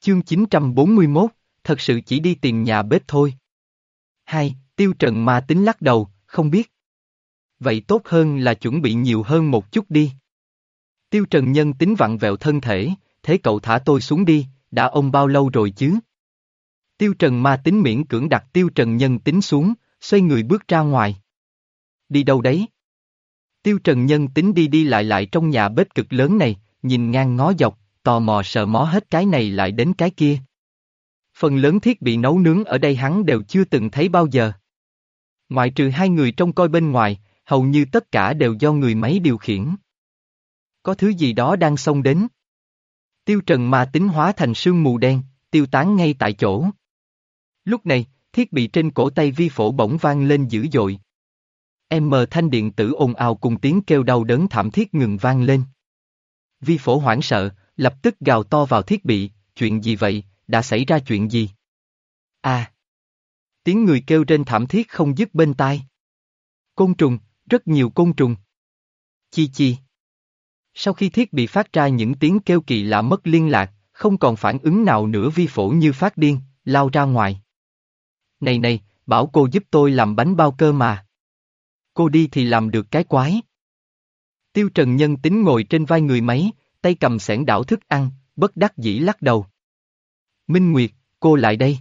Chương 941, thật sự chỉ đi tìm nhà bếp thôi. Hai, Tiêu Trần ma tính lắc đầu, không biết. Vậy tốt hơn là chuẩn bị nhiều hơn một chút đi. Tiêu Trần nhân tính vặn vẹo thân thể, thế cậu thả tôi xuống đi, đã ôm bao lâu rồi chứ? Tiêu Trần ma tính miễn cưỡng đặt Tiêu Trần nhân tính xuống, xoay người bước ra ngoài. Đi đâu đấy? Tiêu Trần nhân tính đi đi lại lại trong nhà bếp cực lớn này, nhìn ngang ngó dọc, tò mò sợ mó hết cái này lại đến cái kia. Phần lớn thiết bị nấu nướng ở đây hắn đều chưa từng thấy bao giờ. Ngoại trừ hai người trong coi bên ngoài, hầu như tất cả đều do người máy điều khiển. Có thứ gì đó đang xông đến. Tiêu trần mà tính hóa thành sương mù đen, tiêu tán ngay tại chỗ. Lúc này, thiết bị trên cổ tay vi phổ bỗng vang lên dữ dội. Em M thanh điện tử ồn ào cùng tiếng kêu đau đớn thảm thiết ngừng vang lên. Vi phổ hoảng sợ, lập tức gào to vào thiết bị, chuyện gì vậy, đã xảy ra chuyện gì? À! Tiếng người kêu trên thảm thiết không dứt bên tai. Côn trùng, rất nhiều côn trùng. Chi chi. Sau khi thiết bị phát ra những tiếng kêu kỳ lạ mất liên lạc, không còn phản ứng nào nữa vi phổ như phát điên, lao ra ngoài. Này này, bảo cô giúp tôi làm bánh bao cơ mà. Cô đi thì làm được cái quái. Tiêu Trần Nhân tính ngồi trên vai người máy, tay cầm sẻn đảo thức ăn, bất đắc dĩ lắc đầu. Minh Nguyệt, cô lại đây.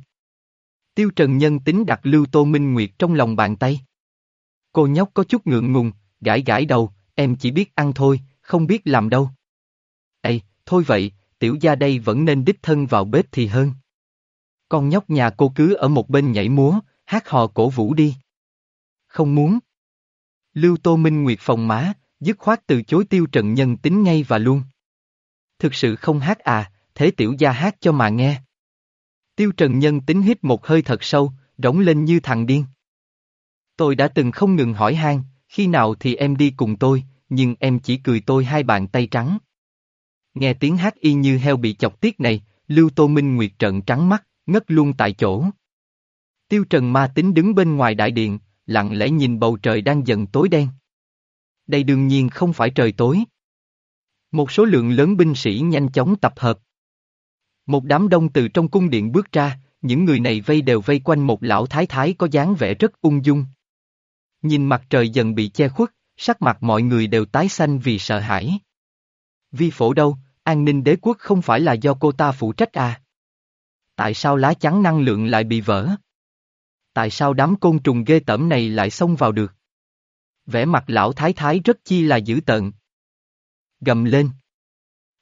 Tiêu Trần Nhân tính đặt lưu tô Minh Nguyệt trong lòng bàn tay. Cô nhóc có chút ngượng ngùng, gãi gãi đầu, em chỉ biết ăn thôi, không biết làm đâu. Ê, thôi vậy, tiểu gia đây vẫn nên đích thân vào bếp thì hơn. Con nhóc nhà cô cứ ở một bên nhảy múa, hát hò cổ vũ đi. Không muốn. Lưu Tô Minh Nguyệt phòng má, dứt khoát từ chối tiêu trần nhân tính ngay và luôn. Thực sự không hát à, thế tiểu gia hát cho mà nghe. Tiêu trần nhân tính hít một hơi thật sâu, rống lên như thằng điên. Tôi đã từng không ngừng hỏi han, khi nào thì em đi cùng tôi, nhưng em chỉ cười tôi hai bàn tay trắng. Nghe tiếng hát y như heo bị chọc tiết này, Lưu Tô Minh Nguyệt trận trắng mắt, ngất luôn tại chỗ. Tiêu Trần ma tính đứng bên ngoài đại điện, lặng lẽ nhìn bầu trời đang dần tối đen. Đây đương nhiên không phải trời tối. Một số lượng lớn binh sĩ nhanh chóng tập hợp. Một đám đông từ trong cung điện bước ra, những người này vây đều vây quanh một lão thái thái có dáng vẻ rất ung dung. Nhìn mặt trời dần bị che khuất, sắc mặt mọi người đều tái xanh vì sợ hãi. Vi phổ đâu, an ninh đế quốc không phải là do cô ta phụ trách à? Tại sao lá chắn năng lượng lại bị vỡ? Tại sao đám côn trùng ghê tởm này lại xông vào được? Vẻ mặt lão thái thái rất chi là dữ tợn. Gầm lên.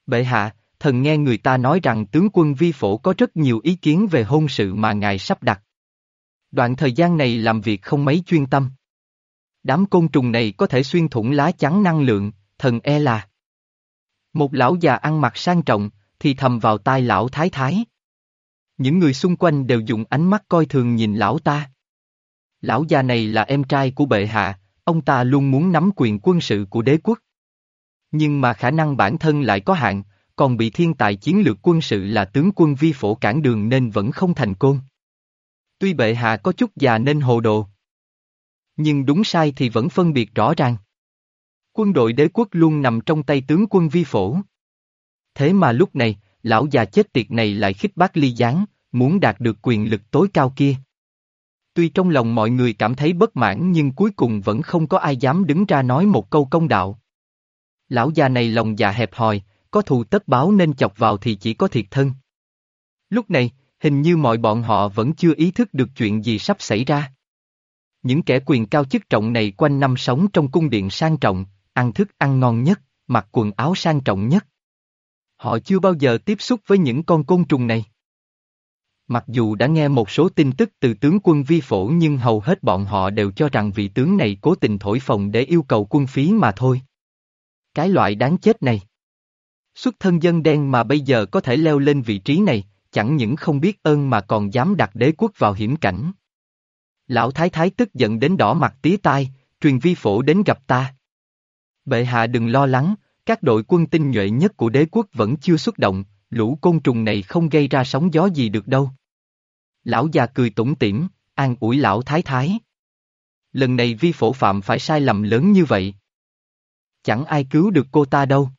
Bệ hạ, thần nghe người ta nói rằng tướng quân vi phổ có rất nhiều ý kiến về hôn sự mà ngài sắp đặt. Đoạn thời gian này làm việc không mấy chuyên tâm. Đám côn trùng này có thể xuyên thủng lá chắn năng lượng, thần e là. Một lão già ăn mặc sang trọng, thì thầm vào tai lão thái thái. Những người xung quanh đều dùng ánh mắt coi thường nhìn lão ta. Lão già này là em trai của bệ hạ, ông ta luôn muốn nắm quyền quân sự của đế quốc. Nhưng mà khả năng bản thân lại có hạn, còn bị thiên tài chiến lược quân sự là tướng quân vi phổ cản đường nên vẫn không thành công. Tuy bệ hạ có chút già nên hồ đồ. Nhưng đúng sai thì vẫn phân biệt rõ ràng. Quân đội đế quốc luôn nằm trong tay tướng quân vi phổ. Thế mà lúc này, lão già chết tiệt này lại khích bác ly gián, muốn đạt được quyền lực tối cao kia. Tuy trong lòng mọi người cảm thấy bất mãn nhưng cuối cùng vẫn không có ai dám đứng ra nói một câu công đạo. Lão già này lòng già hẹp hòi, có thù tất báo nên chọc vào thì chỉ có thiệt thân. Lúc này, hình như mọi bọn họ vẫn chưa ý thức được chuyện gì sắp xảy ra. Những kẻ quyền cao chức trọng này quanh năm sống trong cung điện sang trọng, ăn thức ăn ngon nhất, mặc quần áo sang trọng nhất. Họ chưa bao giờ tiếp xúc với những con côn trùng này. Mặc dù đã nghe một số tin tức từ tướng quân vi phổ nhưng hầu hết bọn họ đều cho rằng vị tướng này cố tình thổi phồng để yêu cầu quân phí mà thôi. Cái loại đáng chết này. Xuất thân dân đen mà bây giờ có thể leo lên vị trí này, chẳng những không biết ơn mà còn dám đặt đế quốc vào hiểm cảnh. Lão Thái Thái tức giận đến đỏ mặt tía tai, truyền vi phổ đến gặp ta. Bệ hạ đừng lo lắng, các đội quân tinh nhuệ nhất của đế quốc vẫn chưa xuất động, lũ côn trùng này không gây ra sóng gió gì được đâu. Lão già cười tủm tỉm, an ủi lão thái thái. Lần này vi phổ phạm phải sai lầm lớn như vậy. Chẳng ai cứu được cô ta đâu.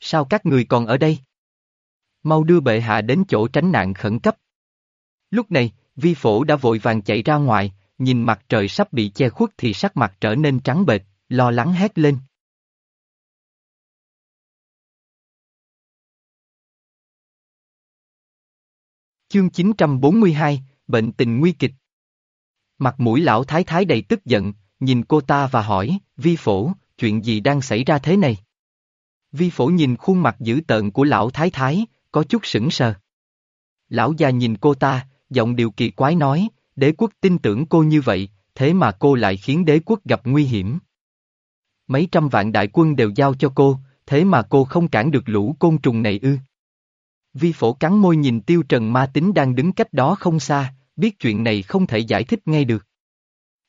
Sao các người còn ở đây? Mau đưa bệ hạ đến chỗ tránh nạn khẩn cấp. Lúc này, vi phổ đã vội vàng chạy ra ngoài, nhìn mặt trời sắp bị che khuất thì sắc mặt trở nên trắng bệch, lo lắng hét lên. Chương 942, Bệnh tình nguy kịch Mặt mũi lão thái thái đầy tức giận, nhìn cô ta và hỏi, vi phổ, chuyện gì đang xảy ra thế này? Vi phổ nhìn khuôn mặt dữ tợn của lão thái thái, có chút sững sờ. Lão già nhìn cô ta, giọng điều kỳ quái nói, đế quốc tin tưởng cô như vậy, thế mà cô lại khiến đế quốc gặp nguy hiểm. Mấy trăm vạn đại quân đều giao cho cô, thế mà cô không cản được lũ côn trùng này ư. Vi phổ cắn môi nhìn tiêu trần ma tính đang đứng cách đó không xa, biết chuyện này không thể giải thích ngay được.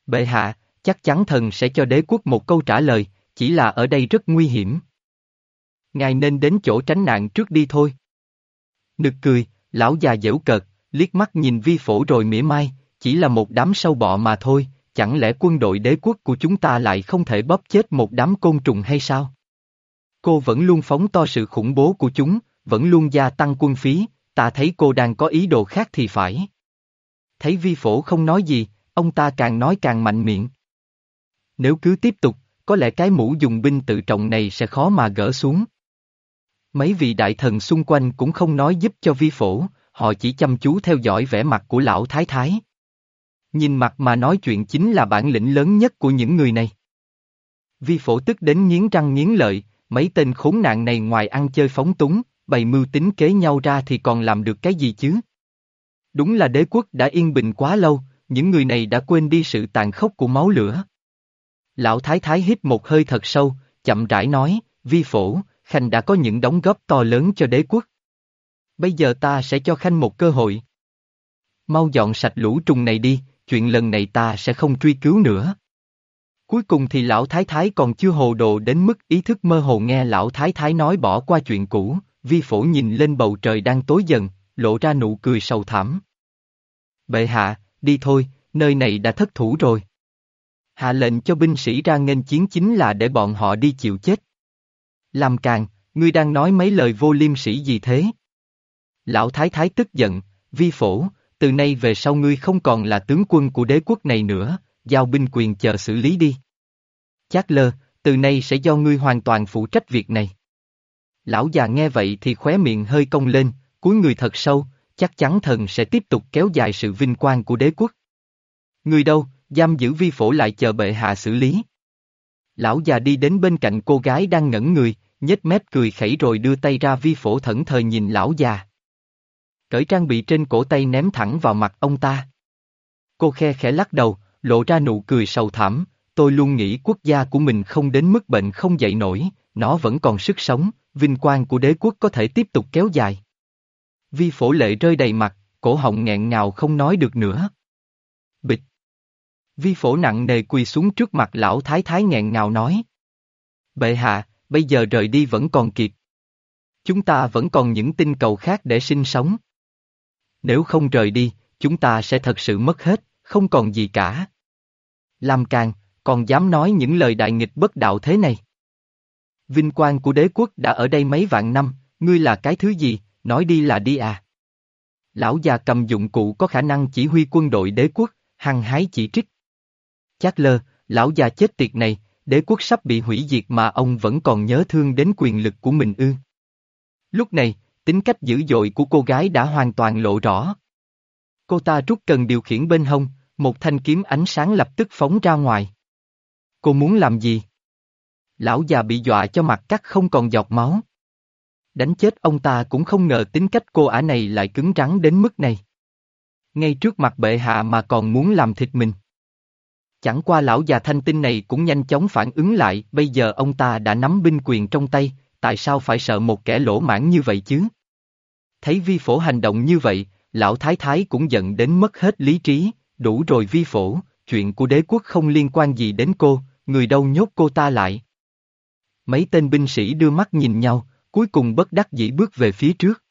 Bệ hạ, chắc chắn thần sẽ cho đế quốc một câu trả lời, chỉ là ở đây rất nguy hiểm. Ngài nên đến chỗ tránh nạn trước đi thôi. Nực cười, lão già dễu cợt, liếc mắt nhìn vi phổ rồi mỉa mai, chỉ là một đám sâu bọ mà thôi, chẳng lẽ quân đội đế quốc của chúng ta lại không thể bóp chết một đám côn trùng hay sao? Cô vẫn luôn phóng to sự khủng bố của chúng, vẫn luôn gia tăng quân phí, ta thấy cô đang có ý đồ khác thì phải. Thấy vi phổ không nói gì, ông ta càng nói càng mạnh miệng. Nếu cứ tiếp tục, có lẽ cái mũ dùng binh tự trọng này sẽ khó mà gỡ xuống. Mấy vị đại thần xung quanh cũng không nói giúp cho vi phổ, họ chỉ chăm chú theo dõi vẻ mặt của lão thái thái. Nhìn mặt mà nói chuyện chính là bản lĩnh lớn nhất của những người này. Vi phổ tức đến nghiến răng nghiến lợi, mấy tên khốn nạn này ngoài ăn chơi phóng túng, bày mưu tính kế nhau ra thì còn làm được cái gì chứ? Đúng là đế quốc đã yên bình quá lâu, những người này đã quên đi sự tàn khốc của máu lửa. Lão Thái Thái hít một hơi thật sâu, chậm rãi nói, vi phổ, Khanh đã có những đóng góp to lớn cho đế quốc. Bây giờ ta sẽ cho Khanh một cơ hội. Mau dọn sạch lũ trùng này đi, chuyện lần này ta sẽ không truy cứu nữa. Cuối cùng thì lão thái thái còn chưa hồ đồ đến mức ý thức mơ hồ nghe lão thái thái nói bỏ qua chuyện cũ, vi phổ nhìn lên bầu trời đang tối dần, lộ ra nụ cười sầu thảm. Bệ hạ, đi thôi, nơi này đã thất thủ rồi. Hạ lệnh cho binh sĩ ra nghênh chiến chính là để bọn họ đi chịu chết. Làm càng, ngươi đang nói mấy lời vô liêm sĩ gì thế? Lão Thái Thái tức giận, vi phổ, từ nay về sau ngươi không còn là tướng quân của đế quốc này nữa, giao binh quyền chờ xử lý đi. Chát lơ, từ nay sẽ do ngươi hoàn toàn phụ trách việc này. Lão già nghe vậy thì khóe miệng hơi cong lên, cúi người thật sâu, chắc chắn thần sẽ tiếp tục kéo dài sự vinh quang của đế quốc. Người đâu, giam giữ vi phổ lại chờ bệ hạ xử lý. Lão già đi đến bên cạnh cô gái đang ngẩn người, nhếch mép cười khẩy rồi đưa tay ra vi phổ thẫn thờ nhìn lão già. Cởi trang bị trên cổ tay ném thẳng vào mặt ông ta. Cô khe khẽ lắc đầu, lộ ra nụ cười sầu thảm, tôi luôn nghĩ quốc gia của mình không đến mức bệnh không dậy nổi, nó vẫn còn sức sống, vinh quang của đế quốc có thể tiếp tục kéo dài. Vi phổ lệ rơi đầy mặt, cổ họng nghẹn ngào không nói được nữa. Bịch. Vi phổ nặng nề quỳ xuống trước mặt lão thái thái nghẹn ngào nói. Bệ hạ, bây giờ rời đi vẫn còn kịp. Chúng ta vẫn còn những tinh cầu khác để sinh sống. Nếu không rời đi, chúng ta sẽ thật sự mất hết, không còn gì cả. Làm càng, còn dám nói những lời đại nghịch bất đạo thế này. Vinh quang của đế quốc đã ở đây mấy vạn năm, ngươi là cái thứ gì, nói đi là đi à. Lão già cầm dụng cụ có khả năng chỉ huy quân đội đế quốc, hăng hái chỉ trích. Chát lơ, lão già chết tiệt này, đế quốc sắp bị hủy diệt mà ông vẫn còn nhớ thương đến quyền lực của mình ư. Lúc này, tính cách dữ dội của cô gái đã hoàn toàn lộ rõ. Cô ta rút cần điều khiển bên hông, một thanh kiếm ánh sáng lập tức phóng ra ngoài. Cô muốn làm gì? Lão già bị dọa cho mặt cắt không còn giọt máu. Đánh chết ông ta cũng không ngờ tính cách cô ả này lại cứng rắn đến mức này. Ngay trước mặt bệ hạ mà còn muốn làm thịt mình. Chẳng qua lão già thanh tinh này cũng nhanh chóng phản ứng lại, bây giờ ông ta đã nắm binh quyền trong tay, tại sao phải sợ một kẻ lỗ mãn như vậy chứ? Thấy vi phổ hành động như vậy, lão thái thái cũng giận đến mất hết lý trí, đủ rồi vi phổ, chuyện của đế quốc không liên quan gì đến cô, người đâu nhốt cô ta lại. Mấy tên binh sĩ đưa mắt nhìn nhau, cuối cùng bất đắc dĩ bước về phía trước.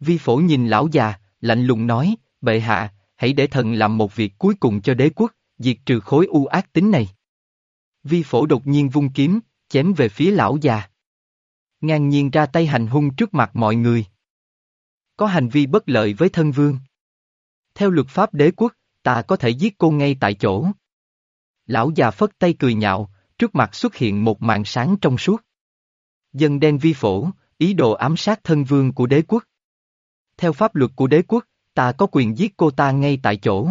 Vi phổ nhìn lão già, lạnh lùng nói, bệ hạ, hãy để thần làm một việc cuối cùng cho đế quốc, diệt trừ khối u ác tính này. Vi phổ đột nhiên vung kiếm, chém về phía lão già. Ngang nhiên ra tay hành hung trước mặt mọi người. có hành vi bất lợi với thân vương. Theo luật pháp đế quốc, ta có thể giết cô ngay tại chỗ. Lão già phất tay cười nhạo, trước mặt xuất hiện một màn sáng trong suốt. Dân đen vi phổ, ý đồ ám sát thân vương của đế quốc. Theo pháp luật của đế quốc, ta có quyền giết cô ta ngay tại chỗ.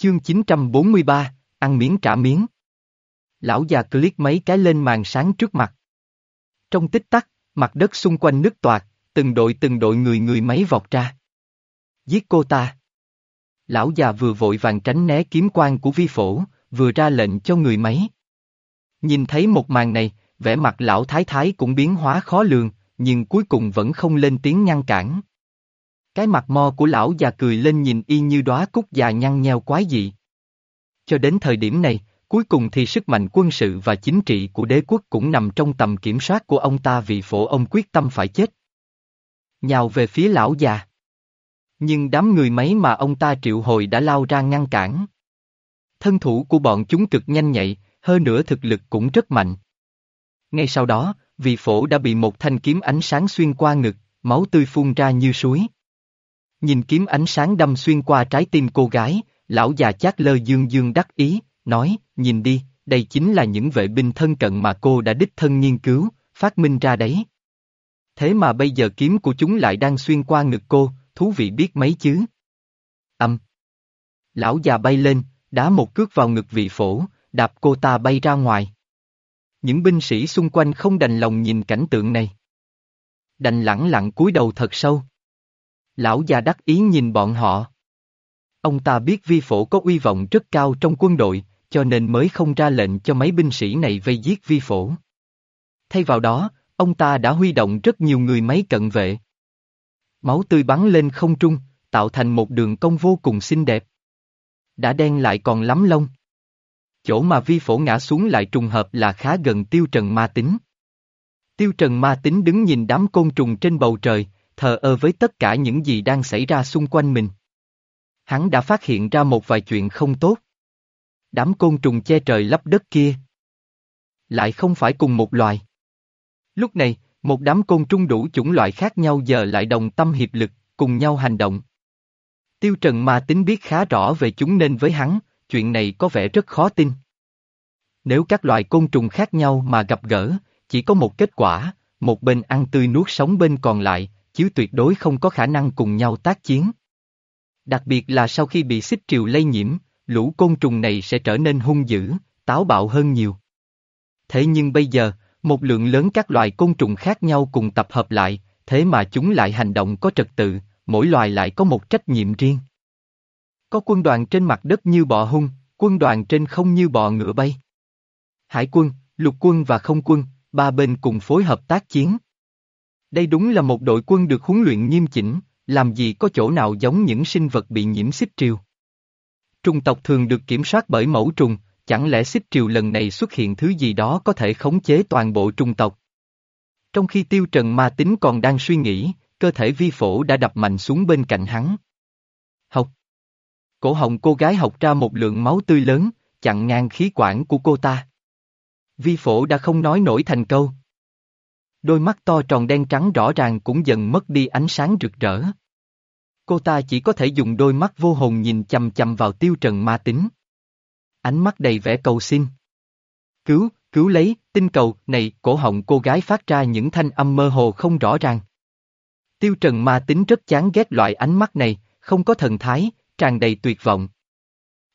Chương 943, ăn miếng trả miếng. Lão già click mấy cái lên màn sáng trước mặt. Trong tích tắc, mặt đất xung quanh nứt toạc, từng đội từng đội người người máy vọt ra. Giết cô ta. Lão già vừa vội vàng tránh né kiếm quan của vi phổ, vừa ra lệnh cho người máy. Nhìn thấy một màn này, vẻ mặt lão thái thái cũng biến hóa khó lường, nhưng cuối cùng vẫn không lên tiếng ngăn cản. Cái mặt mo của lão già cười lên nhìn y như đóa cúc già nhăn nheo quái dị. Cho đến thời điểm này, cuối cùng thì sức mạnh quân sự và chính trị của đế quốc cũng nằm trong tầm kiểm soát của ông ta vì phổ ông quyết tâm phải chết. Nhào về phía lão già. Nhưng đám người mấy mà ông ta triệu hồi đã lao ra ngăn cản. Thân thủ của bọn chúng cực nhanh nhạy, hơn nữa thực lực cũng rất mạnh. Ngay sau đó, vị phổ đã bị một thanh kiếm ánh sáng xuyên qua ngực, máu tươi phun ra như suối. Nhìn kiếm ánh sáng đâm xuyên qua trái tim cô gái, lão già chát lơ dương dương đắc ý, nói, nhìn đi, đây chính là những vệ binh thân cận mà cô đã đích thân nghiên cứu, phát minh ra đấy. Thế mà bây giờ kiếm của chúng lại đang xuyên qua ngực cô, thú vị biết mấy chứ. Âm. Lão già bay lên, đá một cước vào ngực vị phổ, đạp cô ta bay ra ngoài. Những binh sĩ xung quanh không đành lòng nhìn cảnh tượng này. Đành lẳng lặng cúi đầu thật sâu. Lão già đắc ý nhìn bọn họ. Ông ta biết vi phổ có uy vọng rất cao trong quân đội, cho nên mới không ra lệnh cho mấy binh sĩ này vây giết vi phổ. Thay vào đó, ông ta đã huy động rất nhiều người máy cận vệ. Máu tươi bắn lên không trung, tạo thành một đường cong vô cùng xinh đẹp. Đã đen lại còn lắm lông. Chỗ mà vi phổ ngã xuống lại trùng hợp là khá gần tiêu trần ma tính. Tiêu trần ma tính đứng nhìn đám côn trùng trên bầu trời, thờ ơ với tất cả những gì đang xảy ra xung quanh mình. Hắn đã phát hiện ra một vài chuyện không tốt. Đám côn trùng che trời lấp đất kia. Lại không phải cùng một loài. Lúc này, một đám côn trùng đủ chủng loại khác nhau giờ lại đồng tâm hiệp lực, cùng nhau hành động. Tiêu Trần ma tính biết khá rõ về chúng nên với hắn, chuyện này có vẻ rất khó tin. Nếu các loài côn trùng khác nhau mà gặp gỡ, chỉ có một kết quả, một bên ăn tươi nuốt sống bên còn lại, chứ tuyệt đối không có khả năng cùng nhau tác chiến. Đặc biệt là sau khi bị xích triều lây nhiễm, lũ côn trùng này sẽ trở nên hung dữ, táo bạo hơn nhiều. Thế nhưng bây giờ, một lượng lớn các loài côn trùng khác nhau cùng tập hợp lại, thế mà chúng lại hành động có trật tự, mỗi loài lại có một trách nhiệm riêng. Có quân đoàn trên mặt đất như bọ hung, quân đoàn trên không như bọ ngựa bay. Hải quân, lục quân và không quân, ba bên cùng phối hợp tác chiến. Đây đúng là một đội quân được huấn luyện nghiêm chỉnh, làm gì có chỗ nào giống những sinh vật bị nhiễm xích triều. Trung tộc thường được kiểm soát bởi mẫu trùng, chẳng lẽ xích triều lần này xuất hiện thứ gì đó có thể khống chế toàn bộ Trung tộc. Trong khi tiêu trần ma tính còn đang suy nghĩ, cơ thể vi phổ đã đập mạnh xuống bên cạnh hắn. Học. Cổ họng cô gái học ra một lượng máu tươi lớn, chặn ngang khí quản của cô ta. Vi phổ đã không nói nổi thành câu. Đôi mắt to tròn đen trắng rõ ràng cũng dần mất đi ánh sáng rực rỡ. Cô ta chỉ có thể dùng đôi mắt vô hồn nhìn chầm chầm vào tiêu trần ma tính. Ánh mắt đầy vẻ cầu xin. Cứu, cứu lấy, tinh cầu, này, cổ họng cô gái phát ra những thanh âm mơ hồ không rõ ràng. Tiêu trần ma tính rất chán ghét loại ánh mắt này, không có thần thái, tràn đầy tuyệt vọng.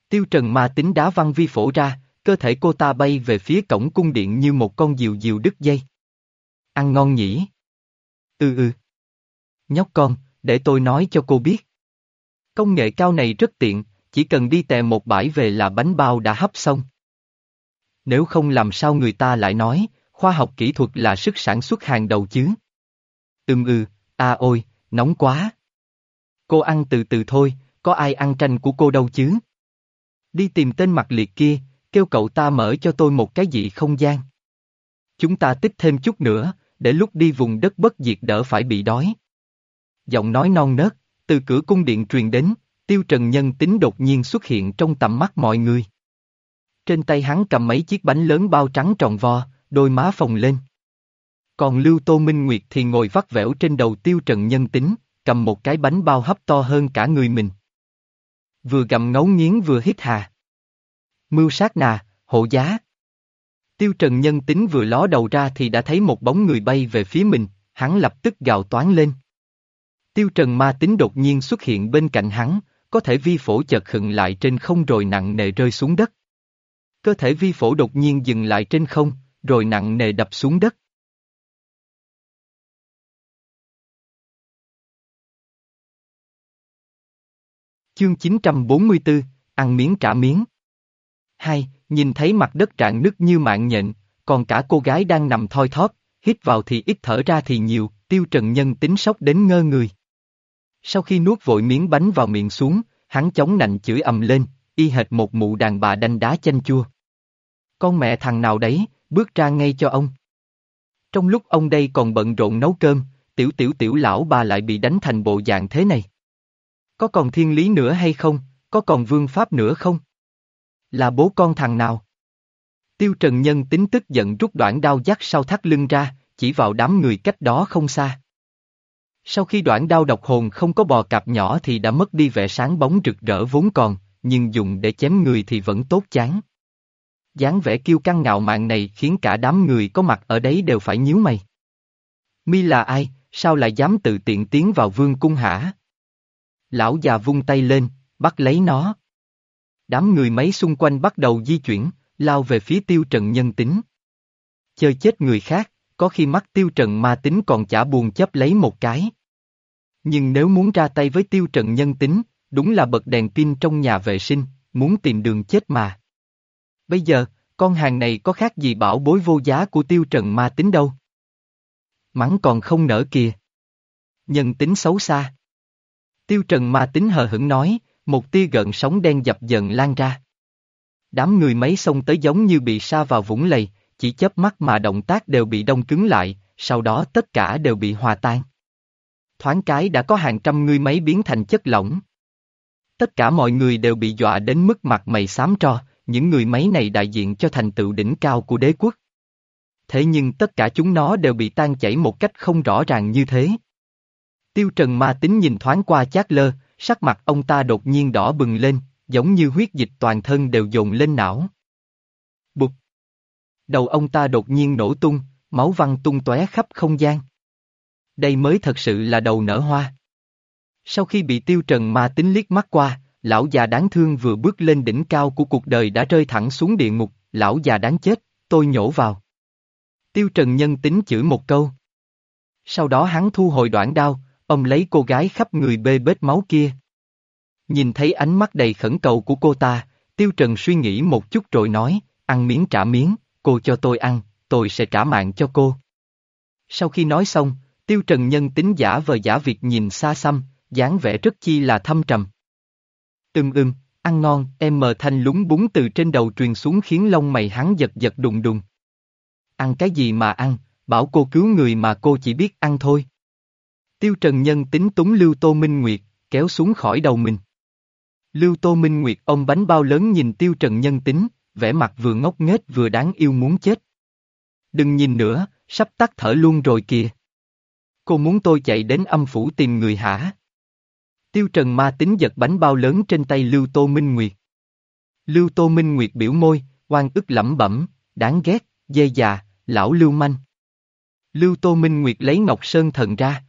Tiêu trần ma tính đá văng vi phổ ra, cơ thể cô ta bay về phía cổng cung điện như một con diều diều đứt dây. Ăn ngon nhỉ? Ừ ừ. Nhóc con, để tôi nói cho cô biết. Công nghệ cao này rất tiện, chỉ cần đi tè một bãi về là bánh bao đã hấp xong. Nếu không làm sao người ta lại nói, khoa học kỹ thuật là sức sản xuất hàng đầu chứ. Ừm ừ, à ôi, nóng quá. Cô ăn từ từ thôi, có ai ăn tranh của cô đâu chứ. Đi tìm tên mặt liệt kia, kêu cậu ta mở cho tôi một cái gì không gian. Chúng ta tích thêm chút nữa, để lúc đi vùng đất bất diệt đỡ phải bị đói. Giọng nói non nớt, từ cửa cung điện truyền đến, tiêu trần nhân tính đột nhiên xuất hiện trong tầm mắt mọi người. Trên tay hắn cầm mấy chiếc bánh lớn bao trắng tròn vo, đôi má phồng lên. Còn Lưu Tô Minh Nguyệt thì ngồi vắt vẻo trên đầu tiêu trần nhân tính, cầm một cái bánh bao hấp to hơn cả người mình. Vừa gặm ngấu nghiến vừa hít hà. Mưu sát nà, hộ giá. Tiêu trần nhân tính vừa ló đầu ra thì đã thấy một bóng người bay về phía mình, hắn lập tức gào toán lên. Tiêu trần ma tính đột nhiên xuất hiện bên cạnh hắn, có thể vi phổ chợt khựng lại trên không rồi nặng nề rơi xuống đất. Cơ thể vi phổ đột nhiên dừng lại trên không, rồi nặng nề đập xuống đất. Chương 944, ăn miếng trả miếng. Hai, nhìn thấy mặt đất trạng nứt như mạng nhện, còn cả cô gái đang nằm thoi thóp, hít vào thì ít thở ra thì nhiều, tiêu trần nhân tính sốc đến ngơ người. Sau khi nuốt vội miếng bánh vào miệng xuống, hắn chống nạnh chửi ầm lên, y hệt một mụ đàn bà đanh đá chanh chua. Con mẹ thằng nào đấy, bước ra ngay cho ông. Trong lúc ông đây còn bận rộn nấu cơm, tiểu tiểu tiểu lão bà lại bị đánh thành bộ dạng thế này. Có còn thiên lý nữa hay không, có còn vương pháp nữa không? Là bố con thằng nào? Tiêu Trần Nhân tính tức giận rút đoạn đao dắt sau thắt lưng ra, chỉ vào đám người cách đó không xa. Sau khi đoạn đao độc hồn không có bò cạp nhỏ thì đã mất đi vẻ sáng bóng rực rỡ vốn còn, nhưng dùng để chém người thì vẫn tốt chán. dáng vẻ kiêu căng ngạo mạn này khiến cả đám người có mặt ở đấy đều phải nhíu mày. Mi là ai, sao lại dám tự tiện tiến vào vương cung hả? Lão già vung tay lên, bắt lấy nó. Đám người mấy xung quanh bắt đầu di chuyển, lao về phía tiêu trần nhân tính. Chơi chết người khác, có khi mắt tiêu trần ma tính còn chả buồn chấp lấy một cái. Nhưng nếu muốn ra tay với tiêu trần nhân tính, đúng là bật đèn pin trong nhà vệ sinh, muốn tìm đường chết mà. Bây giờ, con hàng này có khác gì bảo bối vô giá của tiêu trần ma tính đâu. Mắng còn không nở kìa. Nhân tính xấu xa. Tiêu trần ma tính hờ hững nói, một tia gợn sóng đen dập dần lan ra. Đám người mấy xông tới giống như bị sa vào vũng lầy, chỉ chớp mắt mà động tác đều bị đông cứng lại, sau đó tất cả đều bị hòa tan. Thoáng cái đã có hàng trăm người mấy biến thành chất lỏng. Tất cả mọi người đều bị dọa đến mức mặt mày xám tro, những người mấy này đại diện cho thành tựu đỉnh cao của đế quốc. Thế nhưng tất cả chúng nó đều bị tan chảy một cách không rõ ràng như thế. Tiêu Trần ma tính nhìn thoáng qua chát lơ, sắc mặt ông ta đột nhiên đỏ bừng lên, giống như huyết dịch toàn thân đều dồn lên não. Bụt! Đầu ông ta đột nhiên nổ tung, máu văng tung tóe khắp không gian. Đây mới thật sự là đầu nở hoa. Sau khi bị tiêu trần ma tính liếc mắt qua, lão già đáng thương vừa bước lên đỉnh cao của cuộc đời đã rơi thẳng xuống địa ngục, lão già đáng chết, tôi nhổ vào. Tiêu trần nhân tính chửi một câu. Sau đó hắn thu hồi đoạn đao, ông lấy cô gái khắp người bê bết máu kia. Nhìn thấy ánh mắt đầy khẩn cầu của cô ta, Tiêu Trần suy nghĩ một chút rồi nói, ăn miếng trả miếng, cô cho tôi ăn, tôi sẽ trả mạng cho cô. Sau khi nói xong, Tiêu Trần nhân tính giả vờ giả việc nhìn xa xăm, dáng vẻ rất chi là thâm trầm. Từng ưm, ăn ngon, em mờ thanh lúng búng từ trên đầu truyền xuống khiến lông mày hắn giật giật đùng đùng. Ăn cái gì mà ăn, bảo cô cứu người mà cô chỉ biết ăn thôi. Tiêu Trần nhân tính túng Lưu Tô Minh Nguyệt, kéo xuống khỏi đầu mình. Lưu Tô Minh Nguyệt ông bánh bao lớn nhìn Tiêu Trần nhân tính, vẻ mặt vừa ngốc nghếch vừa đáng yêu muốn chết. Đừng nhìn nữa, sắp tắt thở luôn rồi kìa. Cô muốn tôi chạy đến âm phủ tìm người hả? Tiêu Trần ma tính giật bánh bao lớn trên tay Lưu Tô Minh Nguyệt. Lưu Tô Minh Nguyệt biểu môi, oan ức lẩm bẩm, đáng ghét, dê già, lão lưu manh. Lưu Tô Minh Nguyệt lấy Ngọc Sơn thần ra.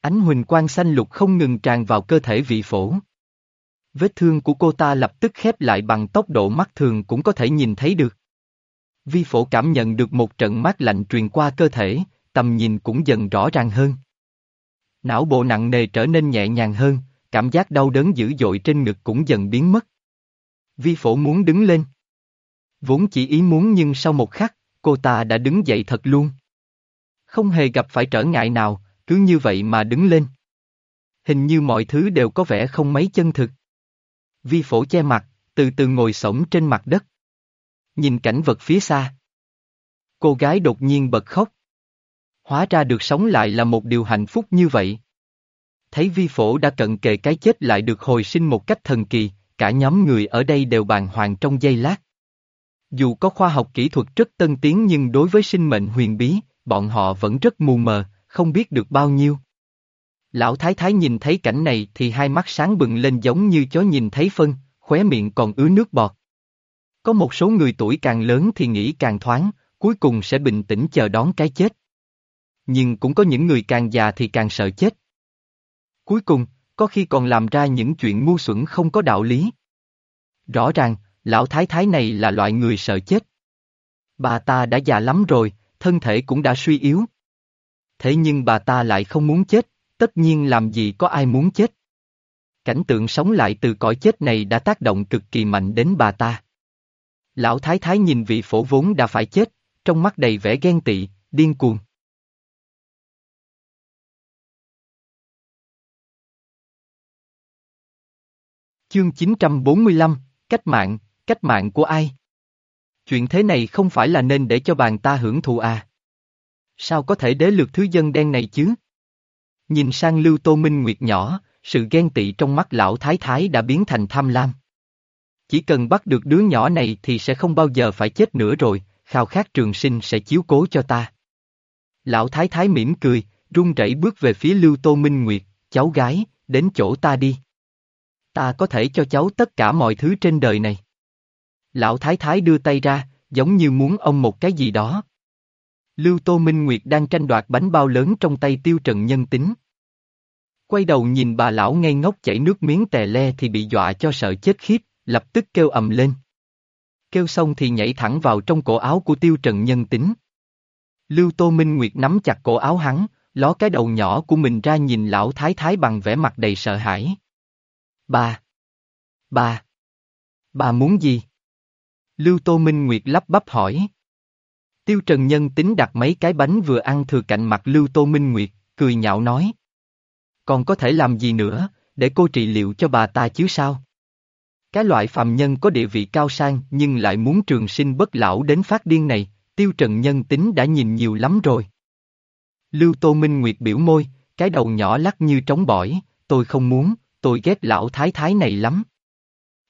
Ánh huỳnh quang xanh lục không ngừng tràn vào cơ thể vị phổ. Vết thương của cô ta lập tức khép lại bằng tốc độ mắt thường cũng có thể nhìn thấy được. Vi phổ cảm nhận được một trận mát lạnh truyền qua cơ thể, tầm nhìn cũng dần rõ ràng hơn. Não bộ nặng nề trở nên nhẹ nhàng hơn, cảm giác đau đớn dữ dội trên ngực cũng dần biến mất. Vi phổ muốn đứng lên. Vốn chỉ ý muốn nhưng sau một khắc, cô ta đã đứng dậy thật luôn. Không hề gặp phải trở ngại nào, cứ như vậy mà đứng lên. Hình như mọi thứ đều có vẻ không mấy chân thực. Vi phổ che mặt, từ từ ngồi sổng trên mặt đất. Nhìn cảnh vật phía xa. Cô gái đột nhiên bật khóc. Hóa ra được sống lại là một điều hạnh phúc như vậy. Thấy vi phổ đã cận kề cái chết lại được hồi sinh một cách thần kỳ, cả nhóm người ở đây đều bàng hoàng trong giây lát. Dù có khoa học kỹ thuật rất tân tiến nhưng đối với sinh mệnh huyền bí, bọn họ vẫn rất mù mờ, không biết được bao nhiêu. Lão Thái Thái nhìn thấy cảnh này thì hai mắt sáng bừng lên giống như chó nhìn thấy phân, khóe miệng còn ứa nước bọt. Có một số người tuổi càng lớn thì nghĩ càng thoáng, cuối cùng sẽ bình tĩnh chờ đón cái chết. Nhưng cũng có những người càng già thì càng sợ chết. Cuối cùng, có khi còn làm ra những chuyện ngu xuẩn không có đạo lý. Rõ ràng, lão thái thái này là loại người sợ chết. Bà ta đã già lắm rồi, thân thể cũng đã suy yếu. Thế nhưng bà ta lại không muốn chết, tất nhiên làm gì có ai muốn chết. Cảnh tượng sống lại từ cõi chết này đã tác động cực kỳ mạnh đến bà ta. Lão thái thái nhìn vị phổ vốn đã phải chết, trong mắt đầy vẻ ghen tị, điên cuồng. Chương 945, Cách mạng, cách mạng của ai? Chuyện thế này không phải là nên để cho bàn ta hưởng thụ à? Sao có thể đế lược thứ dân đen này chứ? Nhìn sang Lưu Tô Minh Nguyệt nhỏ, sự ghen tị trong mắt lão thái thái đã biến thành tham lam. Chỉ cần bắt được đứa nhỏ này thì sẽ không bao giờ phải chết nữa rồi, khao khát trường sinh sẽ chiếu cố cho ta. Lão thái thái mỉm cười, run rẩy bước về phía Lưu Tô Minh Nguyệt, cháu gái, đến chỗ ta đi. Ta có thể cho cháu tất cả mọi thứ trên đời này. Lão thái thái đưa tay ra, giống như muốn ông một cái gì đó. Lưu Tô Minh Nguyệt đang tranh đoạt bánh bao lớn trong tay tiêu trần nhân tính. Quay đầu nhìn bà lão ngây ngốc chảy nước miếng tè le thì bị dọa cho sợ chết khiếp, lập tức kêu ầm lên. Kêu xong thì nhảy thẳng vào trong cổ áo của tiêu trần nhân tính. Lưu Tô Minh Nguyệt nắm chặt cổ áo hắn, ló cái đầu nhỏ của mình ra nhìn lão thái thái bằng vẻ mặt đầy sợ hãi. Bà! Bà! Bà muốn gì? Lưu Tô Minh Nguyệt lắp bắp hỏi. Tiêu Trần Nhân tính đặt mấy cái bánh vừa ăn thừa cạnh mặt Lưu Tô Minh Nguyệt, cười nhạo nói. Còn có thể làm gì nữa, để cô trị liệu cho bà ta chứ sao? Cái loại phàm nhân có địa vị cao sang nhưng lại muốn trường sinh bất lão đến phát điên này, Tiêu Trần Nhân tính đã nhìn nhiều lắm rồi. Lưu Tô Minh Nguyệt biểu môi, cái đầu nhỏ lắc như trống bỏi, tôi không muốn, tôi ghét lão thái thái này lắm.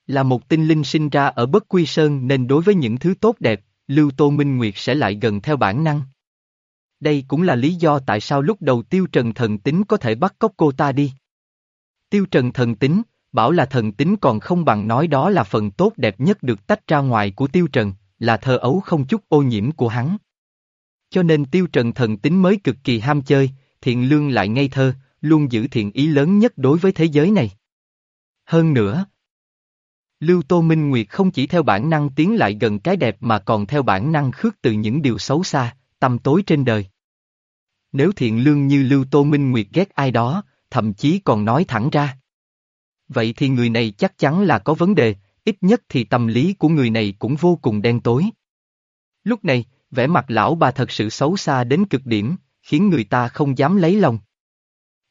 Là một tinh linh sinh ra ở bất quy sơn nên đối với những thứ tốt đẹp, Lưu Tô Minh Nguyệt sẽ lại gần theo bản năng. Đây cũng là lý do tại sao lúc đầu Tiêu Trần thần tính có thể bắt cóc cô ta đi. Tiêu Trần thần tính, bảo là thần tính còn không bằng nói đó là phần tốt đẹp nhất được tách ra ngoài của Tiêu Trần, là thơ ấu không chút ô nhiễm của hắn. Cho nên Tiêu Trần thần tính mới cực kỳ ham chơi, thiện lương lại ngây thơ, luôn giữ thiện ý lớn nhất đối với thế giới này. Hơn nữa, Lưu Tô Minh Nguyệt không chỉ theo bản năng tiến lại gần cái đẹp mà còn theo bản năng khước từ những điều xấu xa, tâm tối trên đời. Nếu thiện lương như Lưu Tô Minh Nguyệt ghét ai đó, thậm chí còn nói thẳng ra. Vậy thì người này chắc chắn là có vấn đề, ít nhất thì tâm lý của người này cũng vô cùng đen tối. Lúc này, vẻ mặt lão bà thật sự xấu xa đến cực điểm, khiến người ta không dám lấy lòng.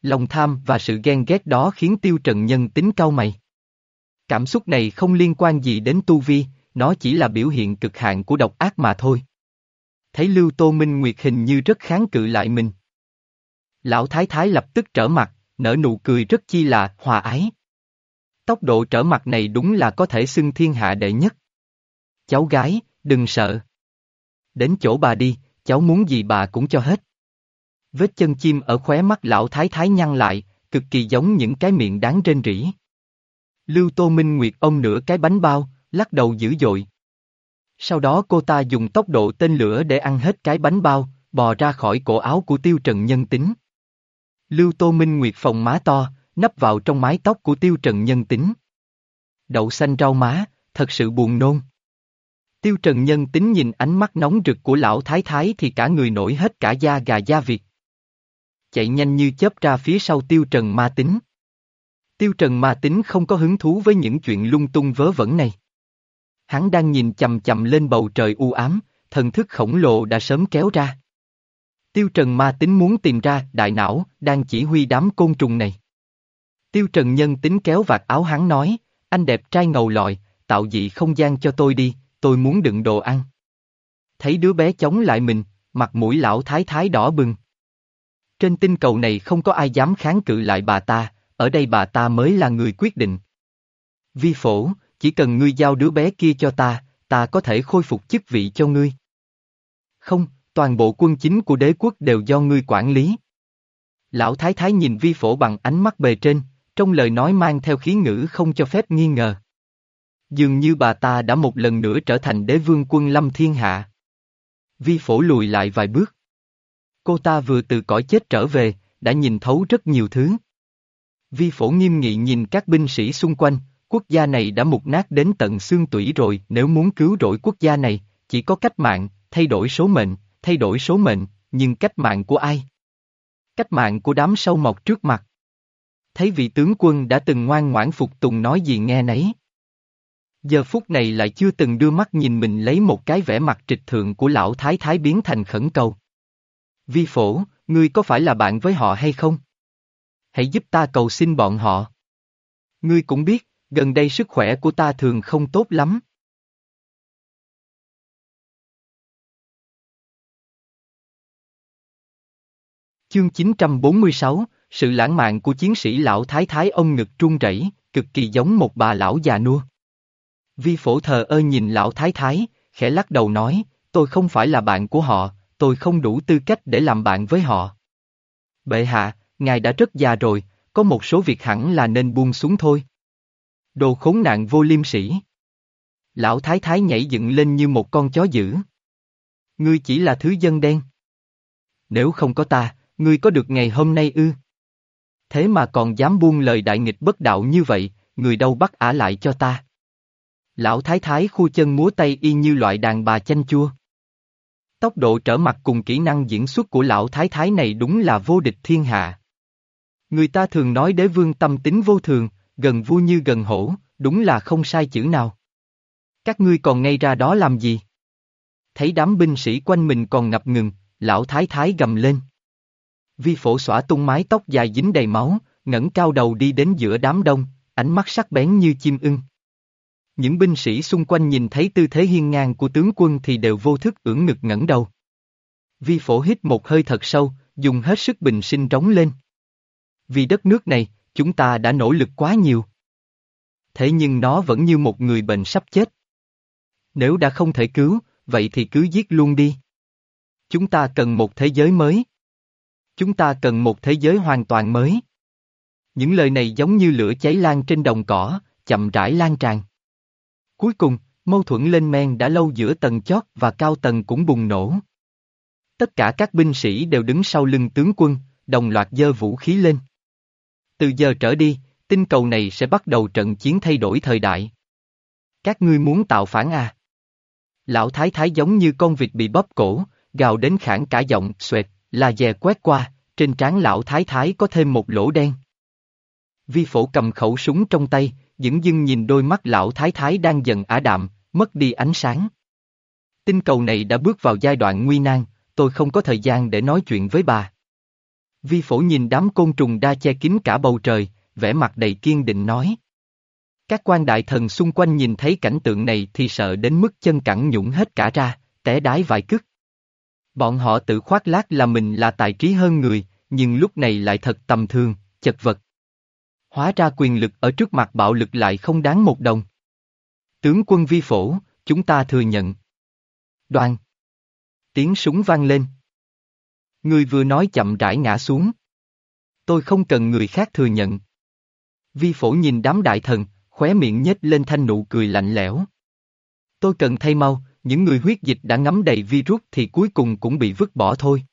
Lòng tham và sự ghen ghét đó khiến Tiêu Trần Nhân tính cao mày. Cảm xúc này không liên quan gì đến tu vi, nó chỉ là biểu hiện cực hạn của độc ác mà thôi. Thấy Lưu Tô Minh Nguyệt hình như rất kháng cự lại mình. Lão Thái Thái lập tức trở mặt, nở nụ cười rất chi là hòa ái. Tốc độ trở mặt này đúng là có thể xưng thiên hạ đệ nhất. Cháu gái, đừng sợ. Đến chỗ bà đi, cháu muốn gì bà cũng cho hết. Vết chân chim ở khóe mắt lão thái thái nhăn lại, cực kỳ giống những cái miệng đáng rên rỉ. Lưu Tô Minh Nguyệt ôm nửa cái bánh bao, lắc đầu dữ dội. Sau đó cô ta dùng tốc độ tên lửa để ăn hết cái bánh bao, bò ra khỏi cổ áo của Tiêu Trần Nhân Tính. Lưu Tô Minh Nguyệt phòng má to, nấp vào trong mái tóc của Tiêu Trần Nhân Tính. Đậu xanh rau má, thật sự buồn nôn. Tiêu Trần Nhân Tính nhìn ánh mắt nóng rực của lão thái thái thì cả người nổi hết cả da gà da vịt chạy nhanh như chớp ra phía sau tiêu trần ma tính. Tiêu trần ma tính không có hứng thú với những chuyện lung tung vớ vẩn này. Hắn đang nhìn chầm chầm lên bầu trời u ám, thần thức khổng lồ đã sớm kéo ra. Tiêu trần ma tính muốn tìm ra đại não, đang chỉ huy đám côn trùng này. Tiêu trần nhân tính kéo vạt áo hắn nói, anh đẹp trai ngầu lọi, tạo dị không gian cho tôi đi, tôi muốn đựng đồ ăn. Thấy đứa bé chống lại mình, mặt mũi lão thái thái đỏ bừng. Trên tinh cầu này không có ai dám kháng cự lại bà ta, ở đây bà ta mới là người quyết định. Vi phổ, chỉ cần ngươi giao đứa bé kia cho ta, ta có thể khôi phục chức vị cho ngươi. Không, toàn bộ quân chính của đế quốc đều do ngươi quản lý. Lão Thái Thái nhìn vi phổ bằng ánh mắt bề trên, trong lời nói mang theo khí ngữ không cho phép nghi ngờ. Dường như bà ta đã một lần nữa trở thành đế vương quân lâm thiên hạ. Vi phổ lùi lại vài bước. Cô ta vừa từ cõi chết trở về, đã nhìn thấu rất nhiều thứ. Vi phổ nghiêm nghị nhìn các binh sĩ xung quanh, quốc gia này đã mục nát đến tận xương tủy rồi, nếu muốn cứu rỗi quốc gia này, chỉ có cách mạng, thay đổi số mệnh, thay đổi số mệnh, nhưng cách mạng của ai? Cách mạng của đám sâu mọc trước mặt. Thấy vị tướng quân đã từng ngoan ngoãn phục tùng nói gì nghe nấy. Giờ phút này lại chưa từng đưa mắt nhìn mình lấy một cái vẻ mặt trịch thượng của lão thái thái biến thành khẩn cầu. Vi phổ, ngươi có phải là bạn với họ hay không? Hãy giúp ta cầu xin bọn họ. Ngươi cũng biết, gần đây sức khỏe của ta thường không tốt lắm. Chương 946, sự lãng mạn của chiến sĩ lão thái thái ông ngực trung rẩy, cực kỳ giống một bà lão già nua. Vi phổ thờ ơ nhìn lão thái thái, khẽ lắc đầu nói, tôi không phải là bạn của họ, tôi không đủ tư cách để làm bạn với họ. Bệ hạ, ngài đã rất già rồi, có một số việc hẳn là nên buông xuống thôi. Đồ khốn nạn vô liêm sĩ. Lão thái thái nhảy dựng lên như một con chó dữ. Ngươi chỉ là thứ dân đen. Nếu không có ta, ngươi có được ngày hôm nay ư? Thế mà còn dám buông lời đại nghịch bất đạo như vậy, người đâu bắt ả lại cho ta. Lão thái thái khu chân múa tay y như loại đàn bà chanh chua. Tốc độ trở mặt cùng kỹ năng diễn xuất của lão thái thái này đúng là vô địch thiên hạ. Người ta thường nói đế vương tâm tính vô thường, gần vua như gần hổ, đúng là không sai chữ nào. Các ngươi còn ngay ra đó làm gì? Thấy đám binh sĩ quanh mình còn ngập ngừng, lão thái thái gầm lên. Vi phổ xỏa tung mái tóc dài dính đầy máu, ngẩng cao đầu đi đến giữa đám đông, ánh mắt sắc bén như chim ưng. Những binh sĩ xung quanh nhìn thấy tư thế hiên ngang của tướng quân thì đều vô thức ưỡn ngực ngẩng đầu. Vi phổ hít một hơi thật sâu, dùng hết sức bình sinh trống lên. Vì đất nước này, chúng ta đã nỗ lực quá nhiều. Thế nhưng nó vẫn như một người bệnh sắp chết. Nếu đã không thể cứu, vậy thì cứ giết luôn đi. Chúng ta cần một thế giới mới. Chúng ta cần một thế giới hoàn toàn mới. Những lời này giống như lửa cháy lan trên đồng cỏ, chậm rãi lan tràn. Cuối cùng, mâu thuẫn lên men đã lâu giữa tầng chót và cao tầng cũng bùng nổ. Tất cả các binh sĩ đều đứng sau lưng tướng quân, đồng loạt giơ vũ khí lên. Từ giờ trở đi, tinh cầu này sẽ bắt đầu trận chiến thay đổi thời đại. Các ngươi muốn tạo phản à? Lão thái thái giống như con vịt bị bóp cổ, gào đến khản cả giọng, xoẹt, là dè quét qua, trên trán lão thái thái có thêm một lỗ đen. Vi phổ cầm khẩu súng trong tay, dững dưng nhìn đôi mắt lão thái thái đang dần ả đạm, mất đi ánh sáng. Tinh cầu này đã bước vào giai đoạn nguy nan, tôi không có thời gian để nói chuyện với bà. Vi phổ nhìn đám côn trùng đa che kín cả bầu trời, vẻ mặt đầy kiên định nói. Các quan đại thần xung quanh nhìn thấy cảnh tượng này thì sợ đến mức chân cẳng nhũng hết cả ra, té đái vài cức. Bọn họ tự khoác lác là mình là tài trí hơn người, nhưng lúc này lại thật tầm thường, chật vật. Hóa ra quyền lực ở trước mặt bạo lực lại không đáng một đồng. Tướng quân vi phổ, chúng ta thừa nhận. Đoàn. Tiếng súng vang lên. Người vừa nói chậm rãi ngã xuống. Tôi không cần người khác thừa nhận. Vi phổ nhìn đám đại thần, khóe miệng nhếch lên thanh nụ cười lạnh lẽo. Tôi cần thay mau, những người huyết dịch đã ngấm đầy virus thì cuối cùng cũng bị vứt bỏ thôi.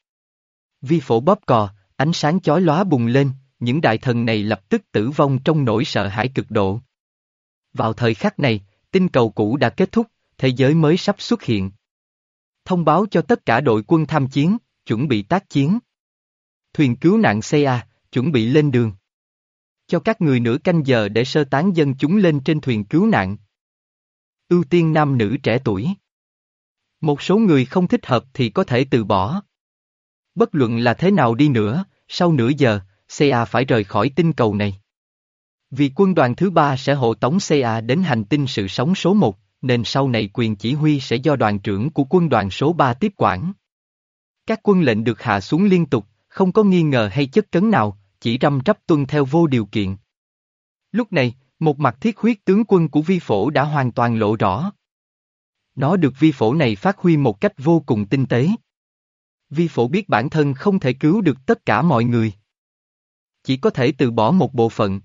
Vi phổ bóp cò, ánh sáng chói lóa bùng lên, những đại thần này lập tức tử vong trong nỗi sợ hãi cực độ. Vào thời khắc này, tinh cầu cũ đã kết thúc, thế giới mới sắp xuất hiện. Thông báo cho tất cả đội quân tham chiến, chuẩn bị tác chiến. Thuyền cứu nạn CA, chuẩn bị lên đường. Cho các người nửa canh giờ để sơ tán dân chúng lên trên thuyền cứu nạn. Ưu tiên nam nữ trẻ tuổi. Một số người không thích hợp thì có thể từ bỏ. Bất luận là thế nào đi nữa, sau nửa giờ, CA phải rời khỏi tinh cầu này. Vì quân đoàn thứ ba sẽ hộ tống CA đến hành tinh sự sống số 1, nên sau này quyền chỉ huy sẽ do đoàn trưởng của quân đoàn số 3 tiếp quản. Các quân lệnh được hạ xuống liên tục, không có nghi ngờ hay chất cấn nào, chỉ răm rắp tuân theo vô điều kiện. Lúc này, một mặt thiết huyết tướng quân của vi phổ đã hoàn toàn lộ rõ. Nó được vi phổ này phát huy một cách vô cùng tinh tế. Vi phổ biết bản thân không thể cứu được tất cả mọi người. Chỉ có thể từ bỏ một bộ phận.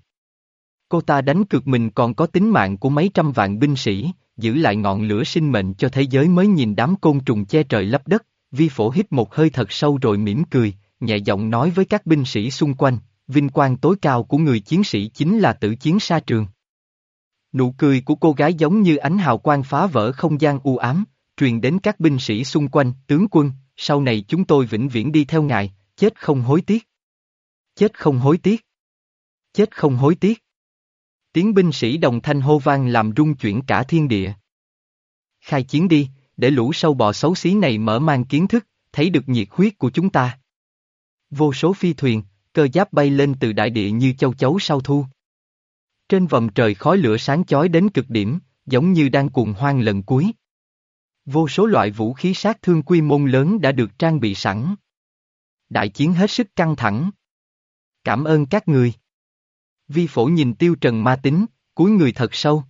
Cô ta đánh cược mình còn có tính mạng của mấy trăm vạn binh sĩ, giữ lại ngọn lửa sinh mệnh cho thế giới mới nhìn đám côn trùng che trời lấp đất, vi phổ hít một hơi thật sâu rồi mỉm cười, nhẹ giọng nói với các binh sĩ xung quanh, vinh quang tối cao của người chiến sĩ chính là tử chiến xa trường. Nụ cười của cô gái giống như ánh hào quang phá vỡ không gian u ám, truyền đến các binh sĩ xung quanh, tướng quân, sau này chúng tôi vĩnh viễn đi theo ngài, chết không hối tiếc. Chết không hối tiếc. Chết không hối tiếc. Tiếng binh sĩ đồng thanh hô vang làm rung chuyển cả thiên địa. Khai chiến đi, để lũ sâu bò xấu xí này mở mang kiến thức, thấy được nhiệt huyết của chúng ta. Vô số phi thuyền, cơ giáp bay lên từ đại địa như châu chấu sau thu. Trên vòng trời khói lửa sáng chói đến cực điểm, giống như đang cuồng hoang lần cuối. Vô số loại vũ khí sát thương quy mô lớn đã được trang bị sẵn. Đại chiến hết sức căng thẳng. Cảm ơn các người. Vi phổ nhìn tiêu trần ma tính, cúi người thật sâu.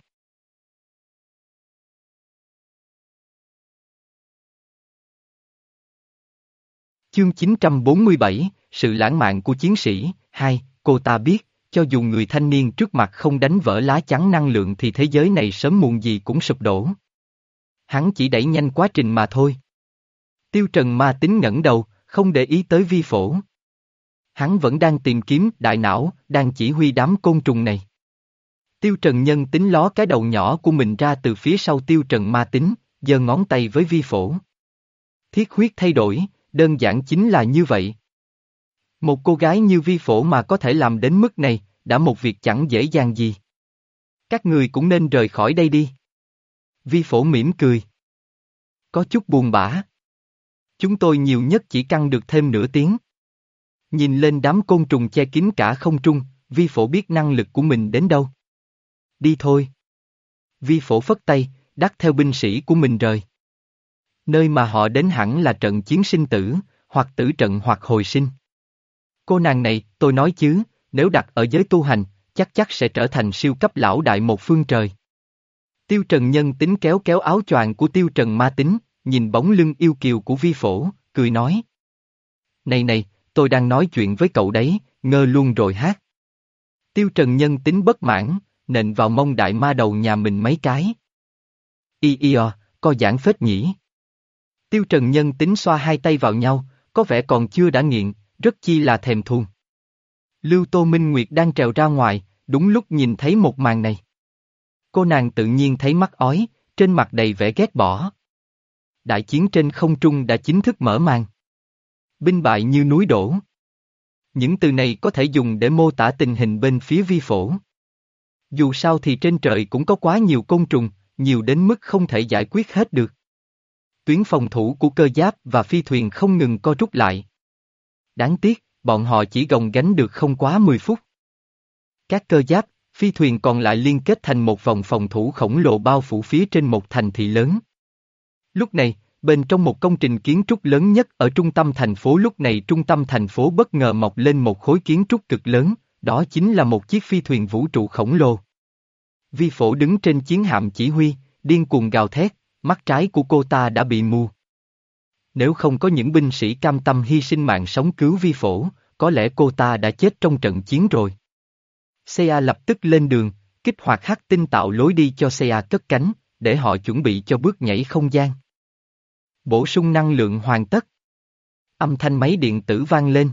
Chương 947, Sự lãng mạn của chiến sĩ, hai, cô ta biết, cho dù người thanh niên trước mặt không đánh vỡ lá chắn năng lượng thì thế giới này sớm muộn gì cũng sụp đổ. Hắn chỉ đẩy nhanh quá trình mà thôi. Tiêu Trần ma tính ngẩng đầu, không để ý tới vi phổ. Hắn vẫn đang tìm kiếm đại não, đang chỉ huy đám côn trùng này. Tiêu Trần nhân tính ló cái đầu nhỏ của mình ra từ phía sau Tiêu Trần ma tính, giơ ngón tay với vi phổ. Thiết huyết thay đổi, đơn giản chính là như vậy. Một cô gái như vi phổ mà có thể làm đến mức này, đã một việc chẳng dễ dàng gì. Các người cũng nên rời khỏi đây đi. Vi phổ mỉm cười. Có chút buồn bã. Chúng tôi nhiều nhất chỉ căng được thêm nửa tiếng. Nhìn lên đám côn trùng che kín cả không trung, vi phổ biết năng lực của mình đến đâu. Đi thôi. Vi phổ phất tay, đắt theo binh sĩ của mình rời. Nơi mà họ đến hẳn là trận chiến sinh tử, hoặc tử trận hoặc hồi sinh. Cô nàng này, tôi nói chứ, nếu đặt ở giới tu hành, chắc chắc sẽ trở thành siêu cấp lão đại một phương trời. Tiêu Trần Nhân tính kéo kéo áo choàng của Tiêu Trần Ma tính, nhìn bóng lưng yêu kiều của vi phổ, cười nói. Này này, tôi đang nói chuyện với cậu đấy, ngơ luôn rồi hát. Tiêu Trần Nhân tính bất mãn, nện vào mông đại ma đầu nhà mình mấy cái. Y y o, co giảng phết nhỉ. Tiêu Trần Nhân tính xoa hai tay vào nhau, có vẻ còn chưa đã nghiện, rất chi là thèm thuồng. Lưu Tô Minh Nguyệt đang trèo ra ngoài, đúng lúc nhìn thấy một màn này. Cô nàng tự nhiên thấy mắt ói, trên mặt đầy vẻ ghét bỏ. Đại chiến trên không trung đã chính thức mở màn. Binh bại như núi đổ. Những từ này có thể dùng để mô tả tình hình bên phía vi phổ. Dù sao thì trên trời cũng có quá nhiều côn trùng, nhiều đến mức không thể giải quyết hết được. Tuyến phòng thủ của cơ giáp và phi thuyền không ngừng co rút lại. Đáng tiếc, bọn họ chỉ gồng gánh được không quá 10 phút. Các cơ giáp, phi thuyền còn lại liên kết thành một vòng phòng thủ khổng lồ bao phủ phía trên một thành thị lớn. Lúc này, bên trong một công trình kiến trúc lớn nhất ở trung tâm thành phố lúc này trung tâm thành phố bất ngờ mọc lên một khối kiến trúc cực lớn, đó chính là một chiếc phi thuyền vũ trụ khổng lồ. Vi phổ đứng trên chiến hạm chỉ huy, điên cuồng gào thét, mắt trái của cô ta đã bị mù. Nếu không có những binh sĩ cam tâm hy sinh mạng sống cứu vi phổ, có lẽ cô ta đã chết trong trận chiến rồi. Seiya lập tức lên đường, kích hoạt hắc tinh tạo lối đi cho Seiya cất cánh, để họ chuẩn bị cho bước nhảy không gian. Bổ sung năng lượng hoàn tất. Âm thanh máy điện tử vang lên.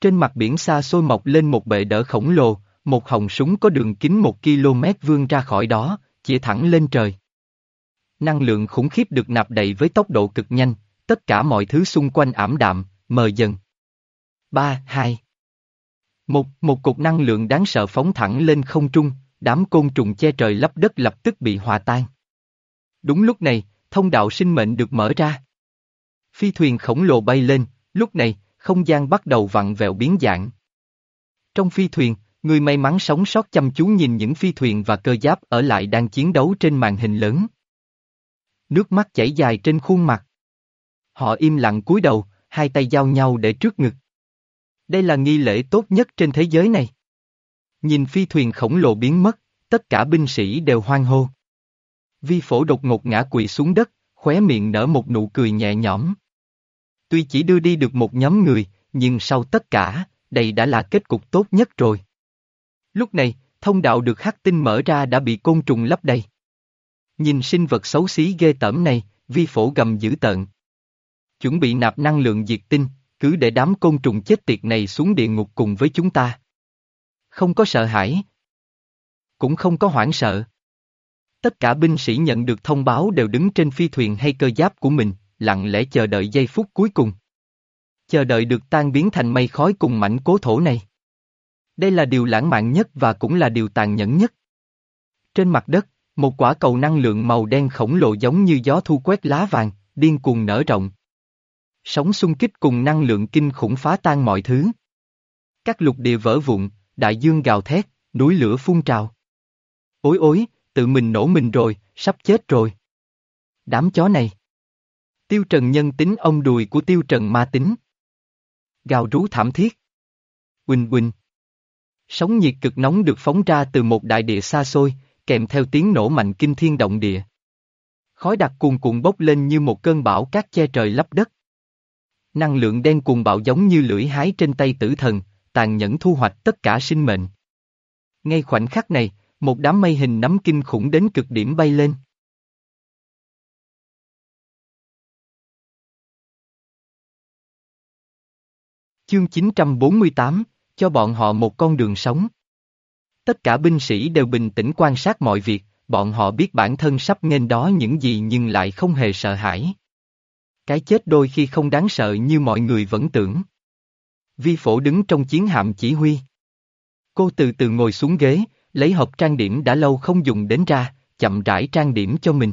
Trên mặt biển xa xôi mọc lên một bệ đỡ khổng lồ, một hồng súng có đường kính một km vươn ra khỏi đó, chỉ thẳng lên trời. Năng lượng khủng khiếp được nạp đầy với tốc độ cực nhanh, tất cả mọi thứ xung quanh ảm đạm, mờ dần. 3, 2 Một, một cục năng lượng đáng sợ phóng thẳng lên không trung, đám côn trùng che trời lấp đất lập tức bị hòa tan. Đúng lúc này, thông đạo sinh mệnh được mở ra. Phi thuyền khổng lồ bay lên, lúc này, không gian bắt đầu vặn vẹo biến dạng. Trong phi thuyền, người may mắn sống sót chăm chú nhìn những phi thuyền và cơ giáp ở lại đang chiến đấu trên màn hình lớn. Nước mắt chảy dài trên khuôn mặt. Họ im lặng cúi đầu, hai tay giao nhau để trước ngực. Đây là nghi lễ tốt nhất trên thế giới này. Nhìn phi thuyền khổng lồ biến mất, tất cả binh sĩ đều hoang hô. Vi phổ đột ngột ngã quỵ xuống đất, khóe miệng nở một nụ cười nhẹ nhõm. Tuy chỉ đưa đi được một nhóm người, nhưng sau tất cả, đây đã là kết cục tốt nhất rồi. Lúc này, thông đạo được Hắc tinh mở ra đã bị côn trùng lấp đầy. Nhìn sinh vật xấu xí ghê tởm này, vi phổ gầm dữ tợn. Chuẩn bị nạp năng lượng diệt tinh, cứ để đám côn trùng chết tiệt này xuống địa ngục cùng với chúng ta. Không có sợ hãi. Cũng không có hoảng sợ. Tất cả binh sĩ nhận được thông báo đều đứng trên phi thuyền hay cơ giáp của mình, lặng lẽ chờ đợi giây phút cuối cùng. Chờ đợi được tan biến thành mây khói cùng mảnh cố thổ này. Đây là điều lãng mạn nhất và cũng là điều tàn nhẫn nhất. Trên mặt đất, một quả cầu năng lượng màu đen khổng lồ giống như gió thu quét lá vàng, điên cuồng nở rộng. Sóng xung kích cùng năng lượng kinh khủng phá tan mọi thứ. Các lục địa vỡ vụn, đại dương gào thét, núi lửa phun trào. Ối ối, tự mình nổ mình rồi, sắp chết rồi. Đám chó này. Tiêu Trần nhân tính ông đùi của Tiêu Trần ma tính. Gào rú thảm thiết. Quỳnh quỳnh. Sóng nhiệt cực nóng được phóng ra từ một đại địa xa xôi, kèm theo tiếng nổ mạnh kinh thiên động địa. Khói đặc cuồn cuộn bốc lên như một cơn bão cát che trời lấp đất. Năng lượng đen cuồng bạo giống như lưỡi hái trên tay tử thần, tàn nhẫn thu hoạch tất cả sinh mệnh. Ngay khoảnh khắc này, một đám mây hình nắm kinh khủng đến cực điểm bay lên. Chương 948, cho bọn họ một con đường sống. Tất cả binh sĩ đều bình tĩnh quan sát mọi việc, bọn họ biết bản thân sắp nghênh đó những gì nhưng lại không hề sợ hãi. Cái chết đôi khi không đáng sợ như mọi người vẫn tưởng. Vi phổ đứng trong chiến hạm chỉ huy. Cô từ từ ngồi xuống ghế, lấy hộp trang điểm đã lâu không dùng đến ra, chậm rãi trang điểm cho mình.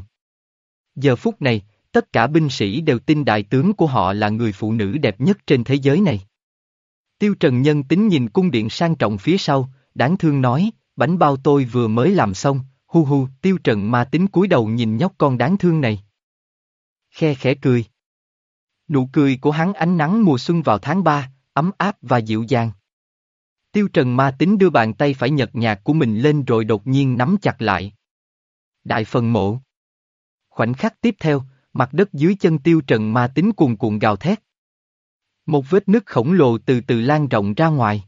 Giờ phút này, tất cả binh sĩ đều tin đại tướng của họ là người phụ nữ đẹp nhất trên thế giới này. Tiêu Trần Nhân tính nhìn cung điện sang trọng phía sau, đáng thương nói, bánh bao tôi vừa mới làm xong, hu hu, Tiêu Trần ma tính cúi đầu nhìn nhóc con đáng thương này. Khe khẽ cười. Nụ cười của hắn ánh nắng mùa xuân vào tháng 3, ấm áp và dịu dàng. Tiêu Trần ma tính đưa bàn tay phải nhật nhạt của mình lên rồi đột nhiên nắm chặt lại. Đại phần mộ. Khoảnh khắc tiếp theo, mặt đất dưới chân Tiêu Trần ma tính cuồn cuộn gào thét. Một vết nứt khổng lồ từ từ lan rộng ra ngoài.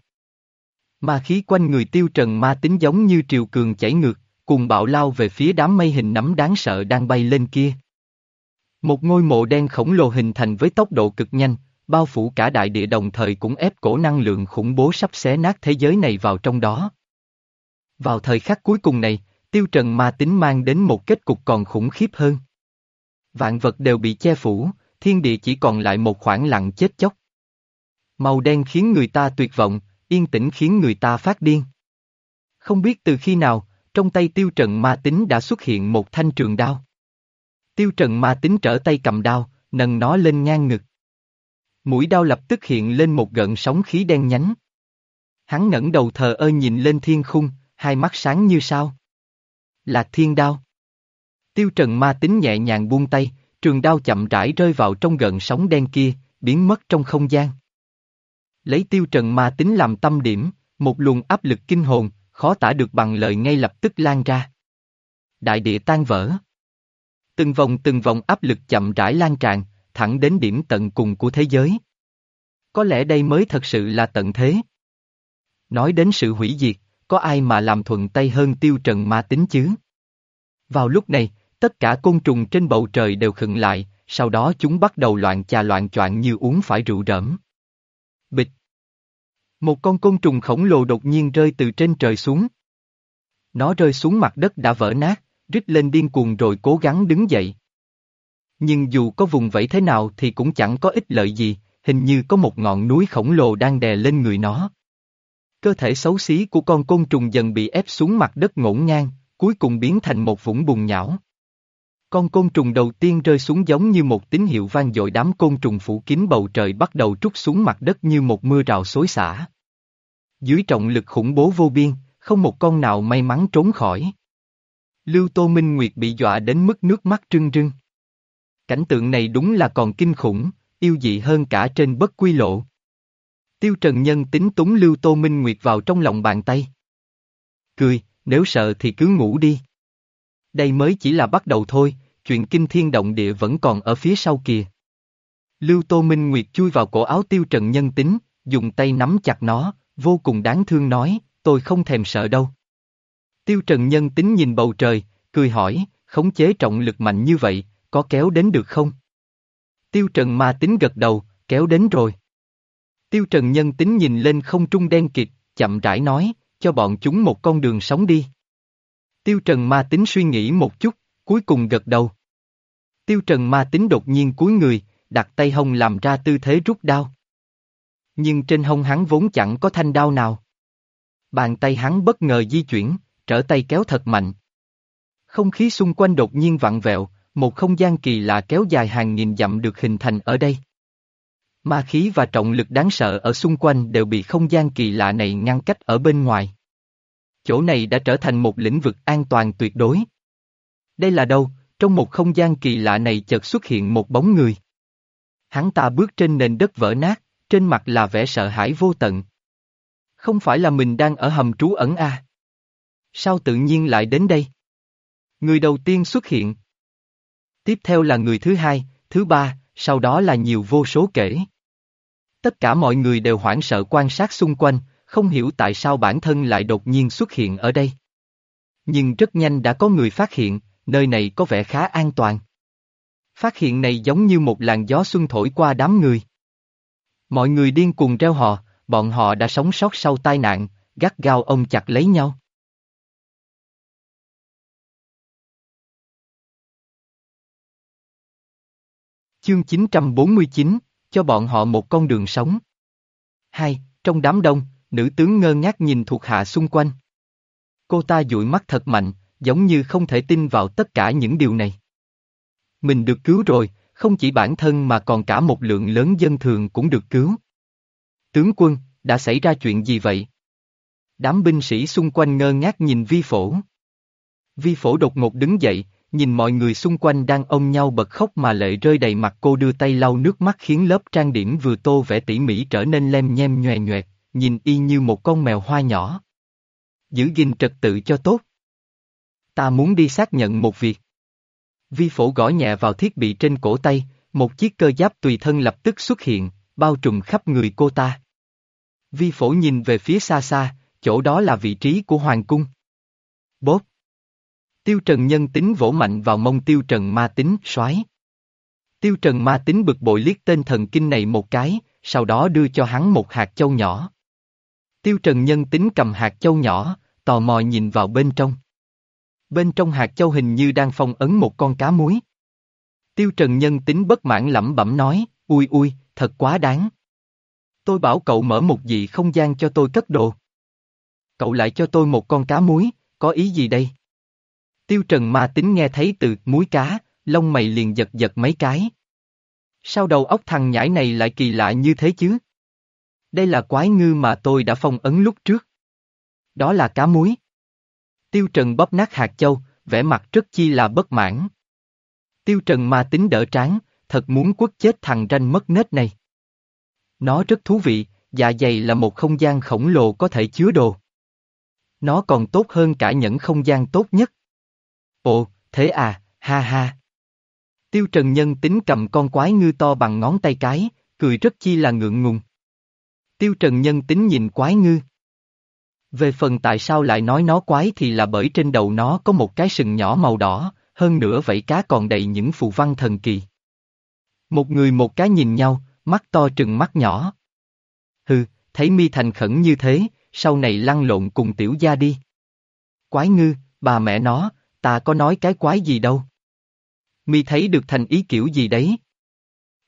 Ma khí quanh người Tiêu Trần ma tính giống như triều cường chảy ngược, cùng bạo lao về phía đám mây hình nắm đáng sợ đang bay lên kia. Một ngôi mộ đen khổng lồ hình thành với tốc độ cực nhanh, bao phủ cả đại địa đồng thời cũng ép cổ năng lượng khủng bố sắp xé nát thế giới này vào trong đó. Vào thời khắc cuối cùng này, tiêu trần ma tính mang đến một kết cục còn khủng khiếp hơn. Vạn vật đều bị che phủ, thiên địa chỉ còn lại một khoảng lặng chết chóc. Màu đen khiến người ta tuyệt vọng, yên tĩnh khiến người ta phát điên. Không biết từ khi nào, trong tay tiêu trần ma tính đã xuất hiện một thanh trường đao. Tiêu trần ma tính trở tay cầm đao, nâng nó lên ngang ngực. Mũi đao lập tức hiện lên một gợn sóng khí đen nhánh. Hắn ngẩng đầu thờ ơ nhìn lên thiên khung, hai mắt sáng như sao. là thiên đao. Tiêu trần ma tính nhẹ nhàng buông tay, trường đao chậm rãi rơi vào trong gợn sóng đen kia, biến mất trong không gian. Lấy tiêu trần ma tính làm tâm điểm, một luồng áp lực kinh hồn, khó tả được bằng lời ngay lập tức lan ra. Đại địa tan vỡ. Từng vòng từng vòng áp lực chậm rãi lan tràn, thẳng đến điểm tận cùng của thế giới. Có lẽ đây mới thật sự là tận thế. Nói đến sự hủy diệt, có ai mà làm thuận tay hơn tiêu trần ma tính chứ? Vào lúc này, tất cả côn trùng trên bầu trời đều khựng lại, sau đó chúng bắt đầu loạn trà loạn choạng như uống phải rượu rỡm. Một con côn trùng khổng lồ đột nhiên rơi từ trên trời xuống. Nó rơi xuống mặt đất đã vỡ nát, rít lên điên cuồng rồi cố gắng đứng dậy. Nhưng dù có vùng vẫy thế nào thì cũng chẳng có ích lợi gì, hình như có một ngọn núi khổng lồ đang đè lên người nó. Cơ thể xấu xí của con côn trùng dần bị ép xuống mặt đất ngổn ngang, cuối cùng biến thành một vũng bùn nhão. Con côn trùng đầu tiên rơi xuống giống như một tín hiệu vang dội đám côn trùng phủ kín bầu trời bắt đầu trút xuống mặt đất như một mưa rào xối xả. Dưới trọng lực khủng bố vô biên, không một con nào may mắn trốn khỏi. Lưu Tô Minh Nguyệt bị dọa đến mức nước mắt trưng trưng. Cảnh tượng này đúng là còn kinh khủng, yêu dị hơn cả trên bất quy lộ. Tiêu Trần Nhân tính túng Lưu Tô Minh Nguyệt vào trong lòng bàn tay. Cười, nếu sợ thì cứ ngủ đi. Đây mới chỉ là bắt đầu thôi, chuyện kinh thiên động địa vẫn còn ở phía sau kìa. Lưu Tô Minh Nguyệt chui vào cổ áo tiêu trần nhân tính, dùng tay nắm chặt nó, vô cùng đáng thương nói, tôi không thèm sợ đâu. Tiêu trần nhân tính nhìn bầu trời, cười hỏi, khống chế trọng lực mạnh như vậy, có kéo đến được không? Tiêu trần ma tính gật đầu, kéo đến rồi. Tiêu trần nhân tính nhìn lên không trung đen kịt, chậm rãi nói, cho bọn chúng một con đường sống đi. Tiêu trần ma tính suy nghĩ một chút, cuối cùng gật đầu. Tiêu trần ma tính đột nhiên cúi người, đặt tay hông làm ra tư thế rút đao. Nhưng trên hông hắn vốn chẳng có thanh đao nào. Bàn tay hắn bất ngờ di chuyển, trở tay kéo thật mạnh. Không khí xung quanh đột nhiên vặn vẹo, một không gian kỳ lạ kéo dài hàng nghìn dặm được hình thành ở đây. Ma khí và trọng lực đáng sợ ở xung quanh đều bị không gian kỳ lạ này ngăn cách ở bên ngoài. Chỗ này đã trở thành một lĩnh vực an toàn tuyệt đối. Đây là đâu? Trong một không gian kỳ lạ này chợt xuất hiện một bóng người. Hắn ta bước trên nền đất vỡ nát, trên mặt là vẻ sợ hãi vô tận. Không phải là mình đang ở hầm trú ẩn à? Sao tự nhiên lại đến đây? Người đầu tiên xuất hiện. Tiếp theo là người thứ hai, thứ ba, sau đó là nhiều vô số kể. Tất cả mọi người đều hoảng sợ quan sát xung quanh, không hiểu tại sao bản thân lại đột nhiên xuất hiện ở đây. Nhưng rất nhanh đã có người phát hiện, nơi này có vẻ khá an toàn. Phát hiện này giống như một làn gió xuân thổi qua đám người. Mọi người điên cuồng reo hò, bọn họ đã sống sót sau tai nạn, gắt gao ôm chặt lấy nhau. Chương 949, cho bọn họ một con đường sống. Hai, trong đám đông, nữ tướng ngơ ngác nhìn thuộc hạ xung quanh. Cô ta dụi mắt thật mạnh, giống như không thể tin vào tất cả những điều này. Mình được cứu rồi, không chỉ bản thân mà còn cả một lượng lớn dân thường cũng được cứu. Tướng quân, đã xảy ra chuyện gì vậy? Đám binh sĩ xung quanh ngơ ngác nhìn vi phổ. Vi phổ đột ngột đứng dậy, nhìn mọi người xung quanh đang ôm nhau bật khóc mà lệ rơi đầy mặt cô đưa tay lau nước mắt khiến lớp trang điểm vừa tô vẽ tỉ mỉ trở nên lem nhem nhòe nhoẹt, nhìn y như một con mèo hoa nhỏ. Giữ gìn trật tự cho tốt. Ta muốn đi xác nhận một việc. Vi phổ gõ nhẹ vào thiết bị trên cổ tay, một chiếc cơ giáp tùy thân lập tức xuất hiện, bao trùm khắp người cô ta. Vi phổ nhìn về phía xa xa, chỗ đó là vị trí của hoàng cung. Bốp. Tiêu Trần nhân tính vỗ mạnh vào mông Tiêu Trần ma tính, soái. Tiêu Trần ma tính bực bội liếc tên thần kinh này một cái, sau đó đưa cho hắn một hạt châu nhỏ. Tiêu Trần nhân tính cầm hạt châu nhỏ, tò mò nhìn vào bên trong. Bên trong hạt châu hình như đang phong ấn một con cá muối. Tiêu Trần nhân tính bất mãn lẩm bẩm nói, ui ui, thật quá đáng. Tôi bảo cậu mở một dị không gian cho tôi cất đồ. Cậu lại cho tôi một con cá muối, có ý gì đây? Tiêu Trần ma tính nghe thấy từ muối cá, lông mày liền giật giật mấy cái. Sao đầu óc thằng nhãi này lại kỳ lạ như thế chứ? Đây là quái ngư mà tôi đã phong ấn lúc trước. Đó là cá muối. Tiêu Trần bóp nát hạt châu, vẻ mặt rất chi là bất mãn. Tiêu Trần ma tính đỡ tráng, thật muốn quất chết thằng ranh mất nết này. Nó rất thú vị, dạ dày là một không gian khổng lồ có thể chứa đồ. Nó còn tốt hơn cả những không gian tốt nhất. Ồ, thế à, ha ha. Tiêu Trần Nhân tính cầm con quái ngư to bằng ngón tay cái, cười rất chi là ngượng ngùng. Tiêu Trần Nhân tính nhìn quái ngư. Về phần tại sao lại nói nó quái thì là bởi trên đầu nó có một cái sừng nhỏ màu đỏ, hơn nữa vậy cá còn đầy những phù văn thần kỳ. Một người một cái nhìn nhau, mắt to trừng mắt nhỏ. Hừ, thấy mi thành khẩn như thế, sau này lăn lộn cùng tiểu gia đi. Quái ngư, bà mẹ nó, ta có nói cái quái gì đâu. Mi thấy được thành ý kiểu gì đấy.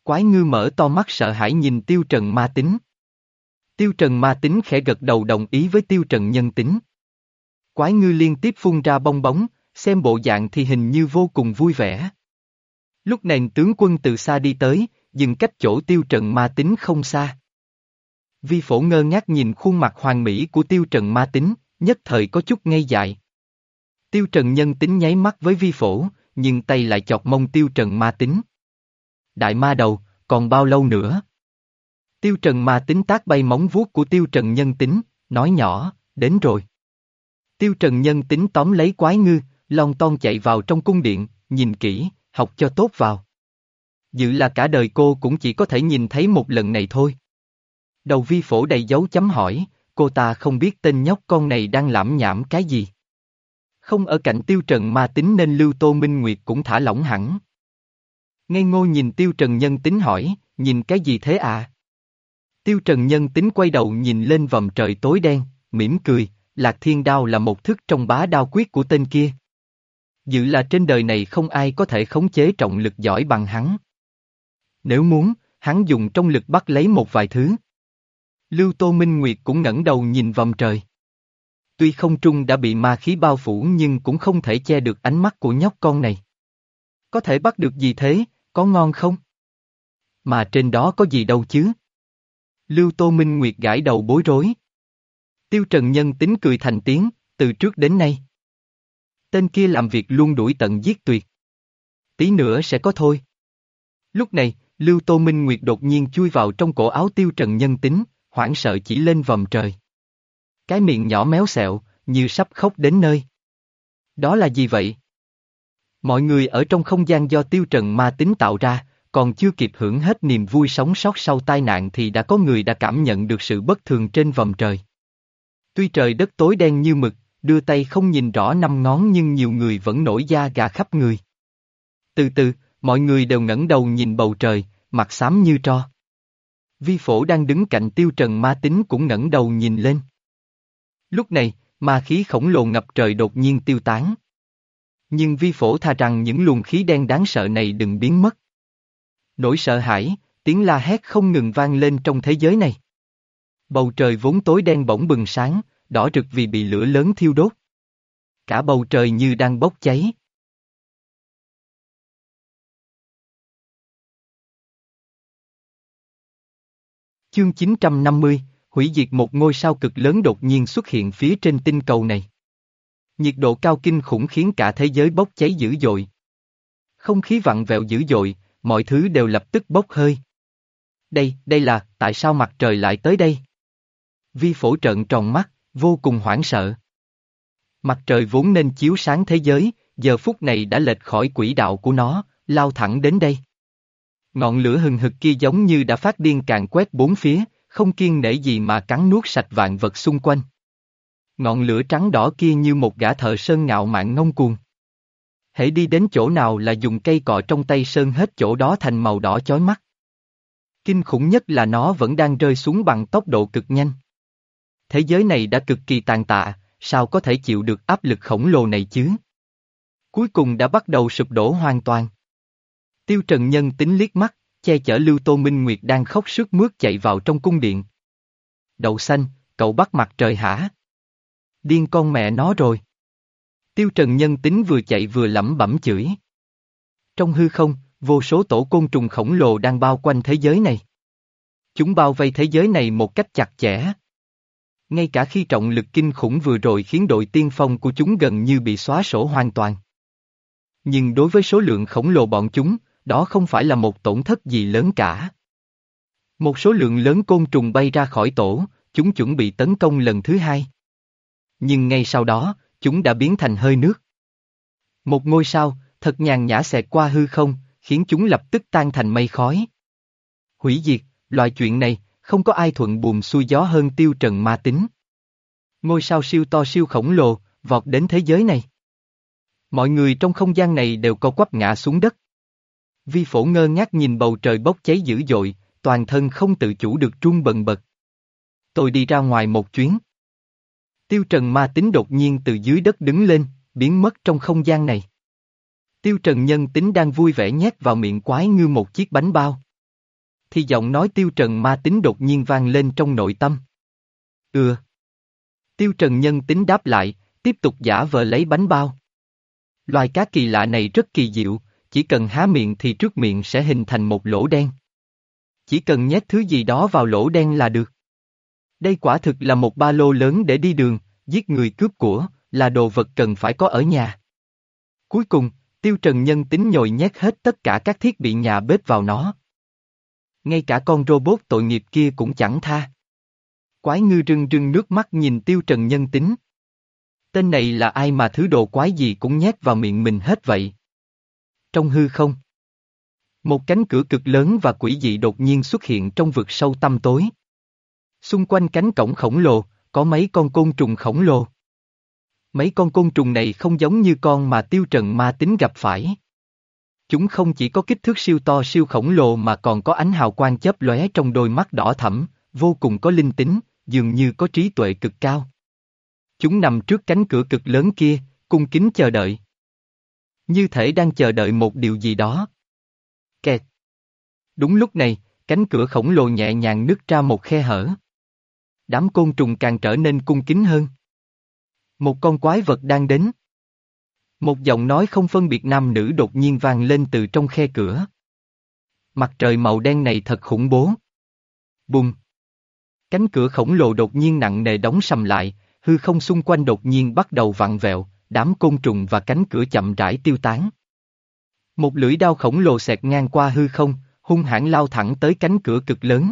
Quái ngư mở to mắt sợ hãi nhìn tiêu trần ma tính. Tiêu trần ma tính khẽ gật đầu đồng ý với tiêu trần nhân tính. Quái ngư liên tiếp phun ra bong bóng, xem bộ dạng thì hình như vô cùng vui vẻ. Lúc này tướng quân từ xa đi tới, dừng cách chỗ tiêu trần ma tính không xa. Vi phổ ngơ ngác nhìn khuôn mặt hoàng mỹ của tiêu trần ma tính, nhất thời có chút ngây dại. Tiêu trần nhân tính nháy mắt với vi phổ, nhưng tay lại chọc mông tiêu trần ma tính. Đại ma đầu, còn bao lâu nữa? Tiêu trần ma tính tác bay móng vuốt của tiêu trần nhân tính, nói nhỏ, đến rồi. Tiêu trần nhân tính tóm lấy quái ngư, Long ton chạy vào trong cung điện, nhìn kỹ, học cho tốt vào. Dự là cả đời cô cũng chỉ có thể nhìn thấy một lần này thôi. Đầu vi phổ đầy dấu chấm hỏi, cô ta không biết tên nhóc con này đang lãm nhảm cái gì. Không ở cạnh tiêu trần ma tính nên Lưu Tô Minh Nguyệt cũng thả lỏng hẳn. Ngây ngô nhìn tiêu trần nhân tính hỏi, nhìn cái gì thế à? Tiêu trần nhân tính quay đầu nhìn lên vòng trời tối đen, mỉm cười, lạc thiên đao là một thức trong bá đao quyết của tên kia. Dự là trên đời này không ai có thể khống chế trọng lực giỏi bằng hắn. Nếu muốn, hắn dùng trong lực bắt lấy một vài thứ. Lưu Tô Minh Nguyệt cũng ngẩng đầu nhìn vòng trời. Tuy không trung đã bị ma khí bao phủ nhưng cũng không thể che được ánh mắt của nhóc con này. Có thể bắt được gì thế, có ngon không? Mà trên đó có gì đâu chứ? Lưu Tô Minh Nguyệt gãi đầu bối rối. Tiêu Trần Nhân tính cười thành tiếng, từ trước đến nay. Tên kia làm việc luôn đuổi tận giết tuyệt. Tí nữa sẽ có thôi. Lúc này, Lưu Tô Minh Nguyệt đột nhiên chui vào trong cổ áo Tiêu Trần Nhân tính, hoảng sợ chỉ lên vòm trời. Cái miệng nhỏ méo xẹo, như sắp khóc đến nơi. Đó là gì vậy? Mọi người ở trong không gian do tiêu trần ma tính tạo ra, còn chưa kịp hưởng hết niềm vui sống sót sau tai nạn thì đã có người đã cảm nhận được sự bất thường trên vòng trời. Tuy trời đất tối đen như mực, đưa tay không nhìn rõ năm ngón nhưng nhiều người vẫn nổi da gà khắp người. Từ từ, mọi người đều ngẩng đầu nhìn bầu trời, mặt xám như tro. Vi phổ đang đứng cạnh tiêu trần ma tính cũng ngẩng đầu nhìn lên. Lúc này, ma khí khổng lồ ngập trời đột nhiên tiêu tán. Nhưng vi phổ tha rằng những luồng khí đen đáng sợ này đừng biến mất. Nỗi sợ hãi, tiếng la hét không ngừng vang lên trong thế giới này. Bầu trời vốn tối đen bỗng bừng sáng, đỏ rực vì bị lửa lớn thiêu đốt. Cả bầu trời như đang bốc cháy. Chương 950, hủy diệt một ngôi sao cực lớn đột nhiên xuất hiện phía trên tinh cầu này. Nhiệt độ cao kinh khủng khiến cả thế giới bốc cháy dữ dội. Không khí vặn vẹo dữ dội, mọi thứ đều lập tức bốc hơi. Đây, đây là, tại sao mặt trời lại tới đây? Vi phổ trợn tròn mắt, vô cùng hoảng sợ. Mặt trời vốn nên chiếu sáng thế giới, giờ phút này đã lệch khỏi quỹ đạo của nó, lao thẳng đến đây. Ngọn lửa hừng hực kia giống như đã phát điên càng quét bốn phía, không kiên nể gì mà cắn nuốt sạch vạn vật xung quanh. Ngọn lửa trắng đỏ kia như một gã thợ sơn ngạo mạn ngông cuồng. Hãy đi đến chỗ nào là dùng cây cọ trong tay sơn hết chỗ đó thành màu đỏ chói mắt. Kinh khủng nhất là nó vẫn đang rơi xuống bằng tốc độ cực nhanh. Thế giới này đã cực kỳ tàn tạ, sao có thể chịu được áp lực khổng lồ này chứ? Cuối cùng đã bắt đầu sụp đổ hoàn toàn. Tiêu Trần Nhân tính liếc mắt, che chở Lưu Tô Minh Nguyệt đang khóc sức mướt chạy vào trong cung điện. Đậu xanh, cậu bắt mặt trời hả? Điên con mẹ nó rồi. Tiêu Trần Nhân tính vừa chạy vừa lẩm bẩm chửi. Trong hư không, vô số tổ côn trùng khổng lồ đang bao quanh thế giới này. Chúng bao vây thế giới này một cách chặt chẽ. Ngay cả khi trọng lực kinh khủng vừa rồi khiến đội tiên phong của chúng gần như bị xóa sổ hoàn toàn. Nhưng đối với số lượng khổng lồ bọn chúng, đó không phải là một tổn thất gì lớn cả. Một số lượng lớn côn trùng bay ra khỏi tổ, chúng chuẩn bị tấn công lần thứ hai. Nhưng ngay sau đó, chúng đã biến thành hơi nước. Một ngôi sao, thật nhàn nhã xẹt qua hư không, khiến chúng lập tức tan thành mây khói. Hủy diệt, loại chuyện này, không có ai thuận buồm xuôi gió hơn tiêu trần ma tính. Ngôi sao siêu to siêu khổng lồ, vọt đến thế giới này. Mọi người trong không gian này đều co quắp ngã xuống đất. Vi phổ ngơ ngác nhìn bầu trời bốc cháy dữ dội, toàn thân không tự chủ được trung bần bật. Tôi đi ra ngoài một chuyến. Tiêu Trần ma tính đột nhiên từ dưới đất đứng lên, biến mất trong không gian này. Tiêu Trần nhân tính đang vui vẻ nhét vào miệng quái ngư một chiếc bánh bao. Thì giọng nói Tiêu Trần ma tính đột nhiên vang lên trong nội tâm. Ừ. Tiêu Trần nhân tính đáp lại, tiếp tục giả vờ lấy bánh bao. Loài cá kỳ lạ này rất kỳ diệu, chỉ cần há miệng thì trước miệng sẽ hình thành một lỗ đen. Chỉ cần nhét thứ gì đó vào lỗ đen là được. Đây quả thực là một ba lô lớn để đi đường, giết người cướp của, là đồ vật cần phải có ở nhà. Cuối cùng, Tiêu Trần Nhân tính nhồi nhét hết tất cả các thiết bị nhà bếp vào nó. Ngay cả con robot tội nghiệp kia cũng chẳng tha. Quái ngư rưng rưng nước mắt nhìn Tiêu Trần Nhân tính. Tên này là ai mà thứ đồ quái gì cũng nhét vào miệng mình hết vậy? Trong hư không? Một cánh cửa cực lớn và quỷ dị đột nhiên xuất hiện trong vực sâu tăm tối. Xung quanh cánh cổng khổng lồ, có mấy con côn trùng khổng lồ. Mấy con côn trùng này không giống như con mà tiêu trần ma tính gặp phải. Chúng không chỉ có kích thước siêu to siêu khổng lồ mà còn có ánh hào quang chớp lóe trong đôi mắt đỏ thẫm, vô cùng có linh tính, dường như có trí tuệ cực cao. Chúng nằm trước cánh cửa cực lớn kia, cung kính chờ đợi. Như thể đang chờ đợi một điều gì đó. Kẹt. Đúng lúc này, cánh cửa khổng lồ nhẹ nhàng nứt ra một khe hở. Đám côn trùng càng trở nên cung kính hơn. Một con quái vật đang đến. Một giọng nói không phân biệt nam nữ đột nhiên vang lên từ trong khe cửa. Mặt trời màu đen này thật khủng bố. Bùng. Cánh cửa khổng lồ đột nhiên nặng nề đóng sầm lại, hư không xung quanh đột nhiên bắt đầu vặn vẹo, đám côn trùng và cánh cửa chậm rãi tiêu tán. Một lưỡi đao khổng lồ xẹt ngang qua hư không, hung hãn lao thẳng tới cánh cửa cực lớn.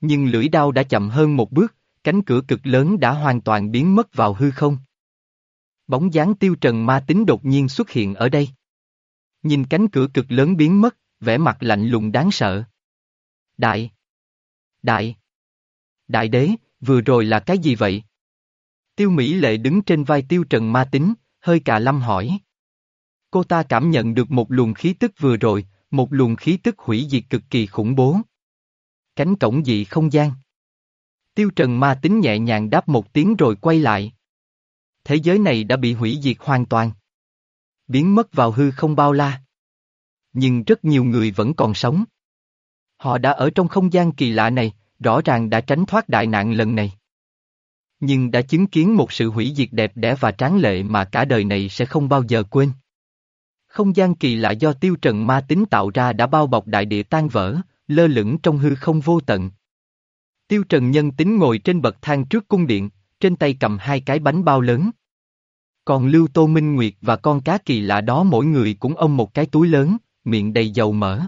Nhưng lưỡi đao đã chậm hơn một bước, cánh cửa cực lớn đã hoàn toàn biến mất vào hư không. Bóng dáng tiêu trần ma tính đột nhiên xuất hiện ở đây. Nhìn cánh cửa cực lớn biến mất, vẻ mặt lạnh lùng đáng sợ. Đại! Đại! Đại đế, vừa rồi là cái gì vậy? Tiêu Mỹ Lệ đứng trên vai tiêu trần ma tính, hơi cà lâm hỏi. Cô ta cảm nhận được một luồng khí tức vừa rồi, một luồng khí tức hủy diệt cực kỳ khủng bố. Cánh cổng dị không gian. Tiêu trần ma tính nhẹ nhàng đáp một tiếng rồi quay lại. Thế giới này đã bị hủy diệt hoàn toàn. Biến mất vào hư không bao la. Nhưng rất nhiều người vẫn còn sống. Họ đã ở trong không gian kỳ lạ này, rõ ràng đã tránh thoát đại nạn lần này. Nhưng đã chứng kiến một sự hủy diệt đẹp đẽ và tráng lệ mà cả đời này sẽ không bao giờ quên. Không gian kỳ lạ do tiêu trần ma tính tạo ra đã bao bọc đại địa tan vỡ, lơ lửng trong hư không vô tận. Tiêu trần nhân tính ngồi trên bậc thang trước cung điện, trên tay cầm hai cái bánh bao lớn. Còn Lưu Tô Minh Nguyệt và con cá kỳ lạ đó mỗi người cũng ôm một cái túi lớn, miệng đầy dầu mỡ.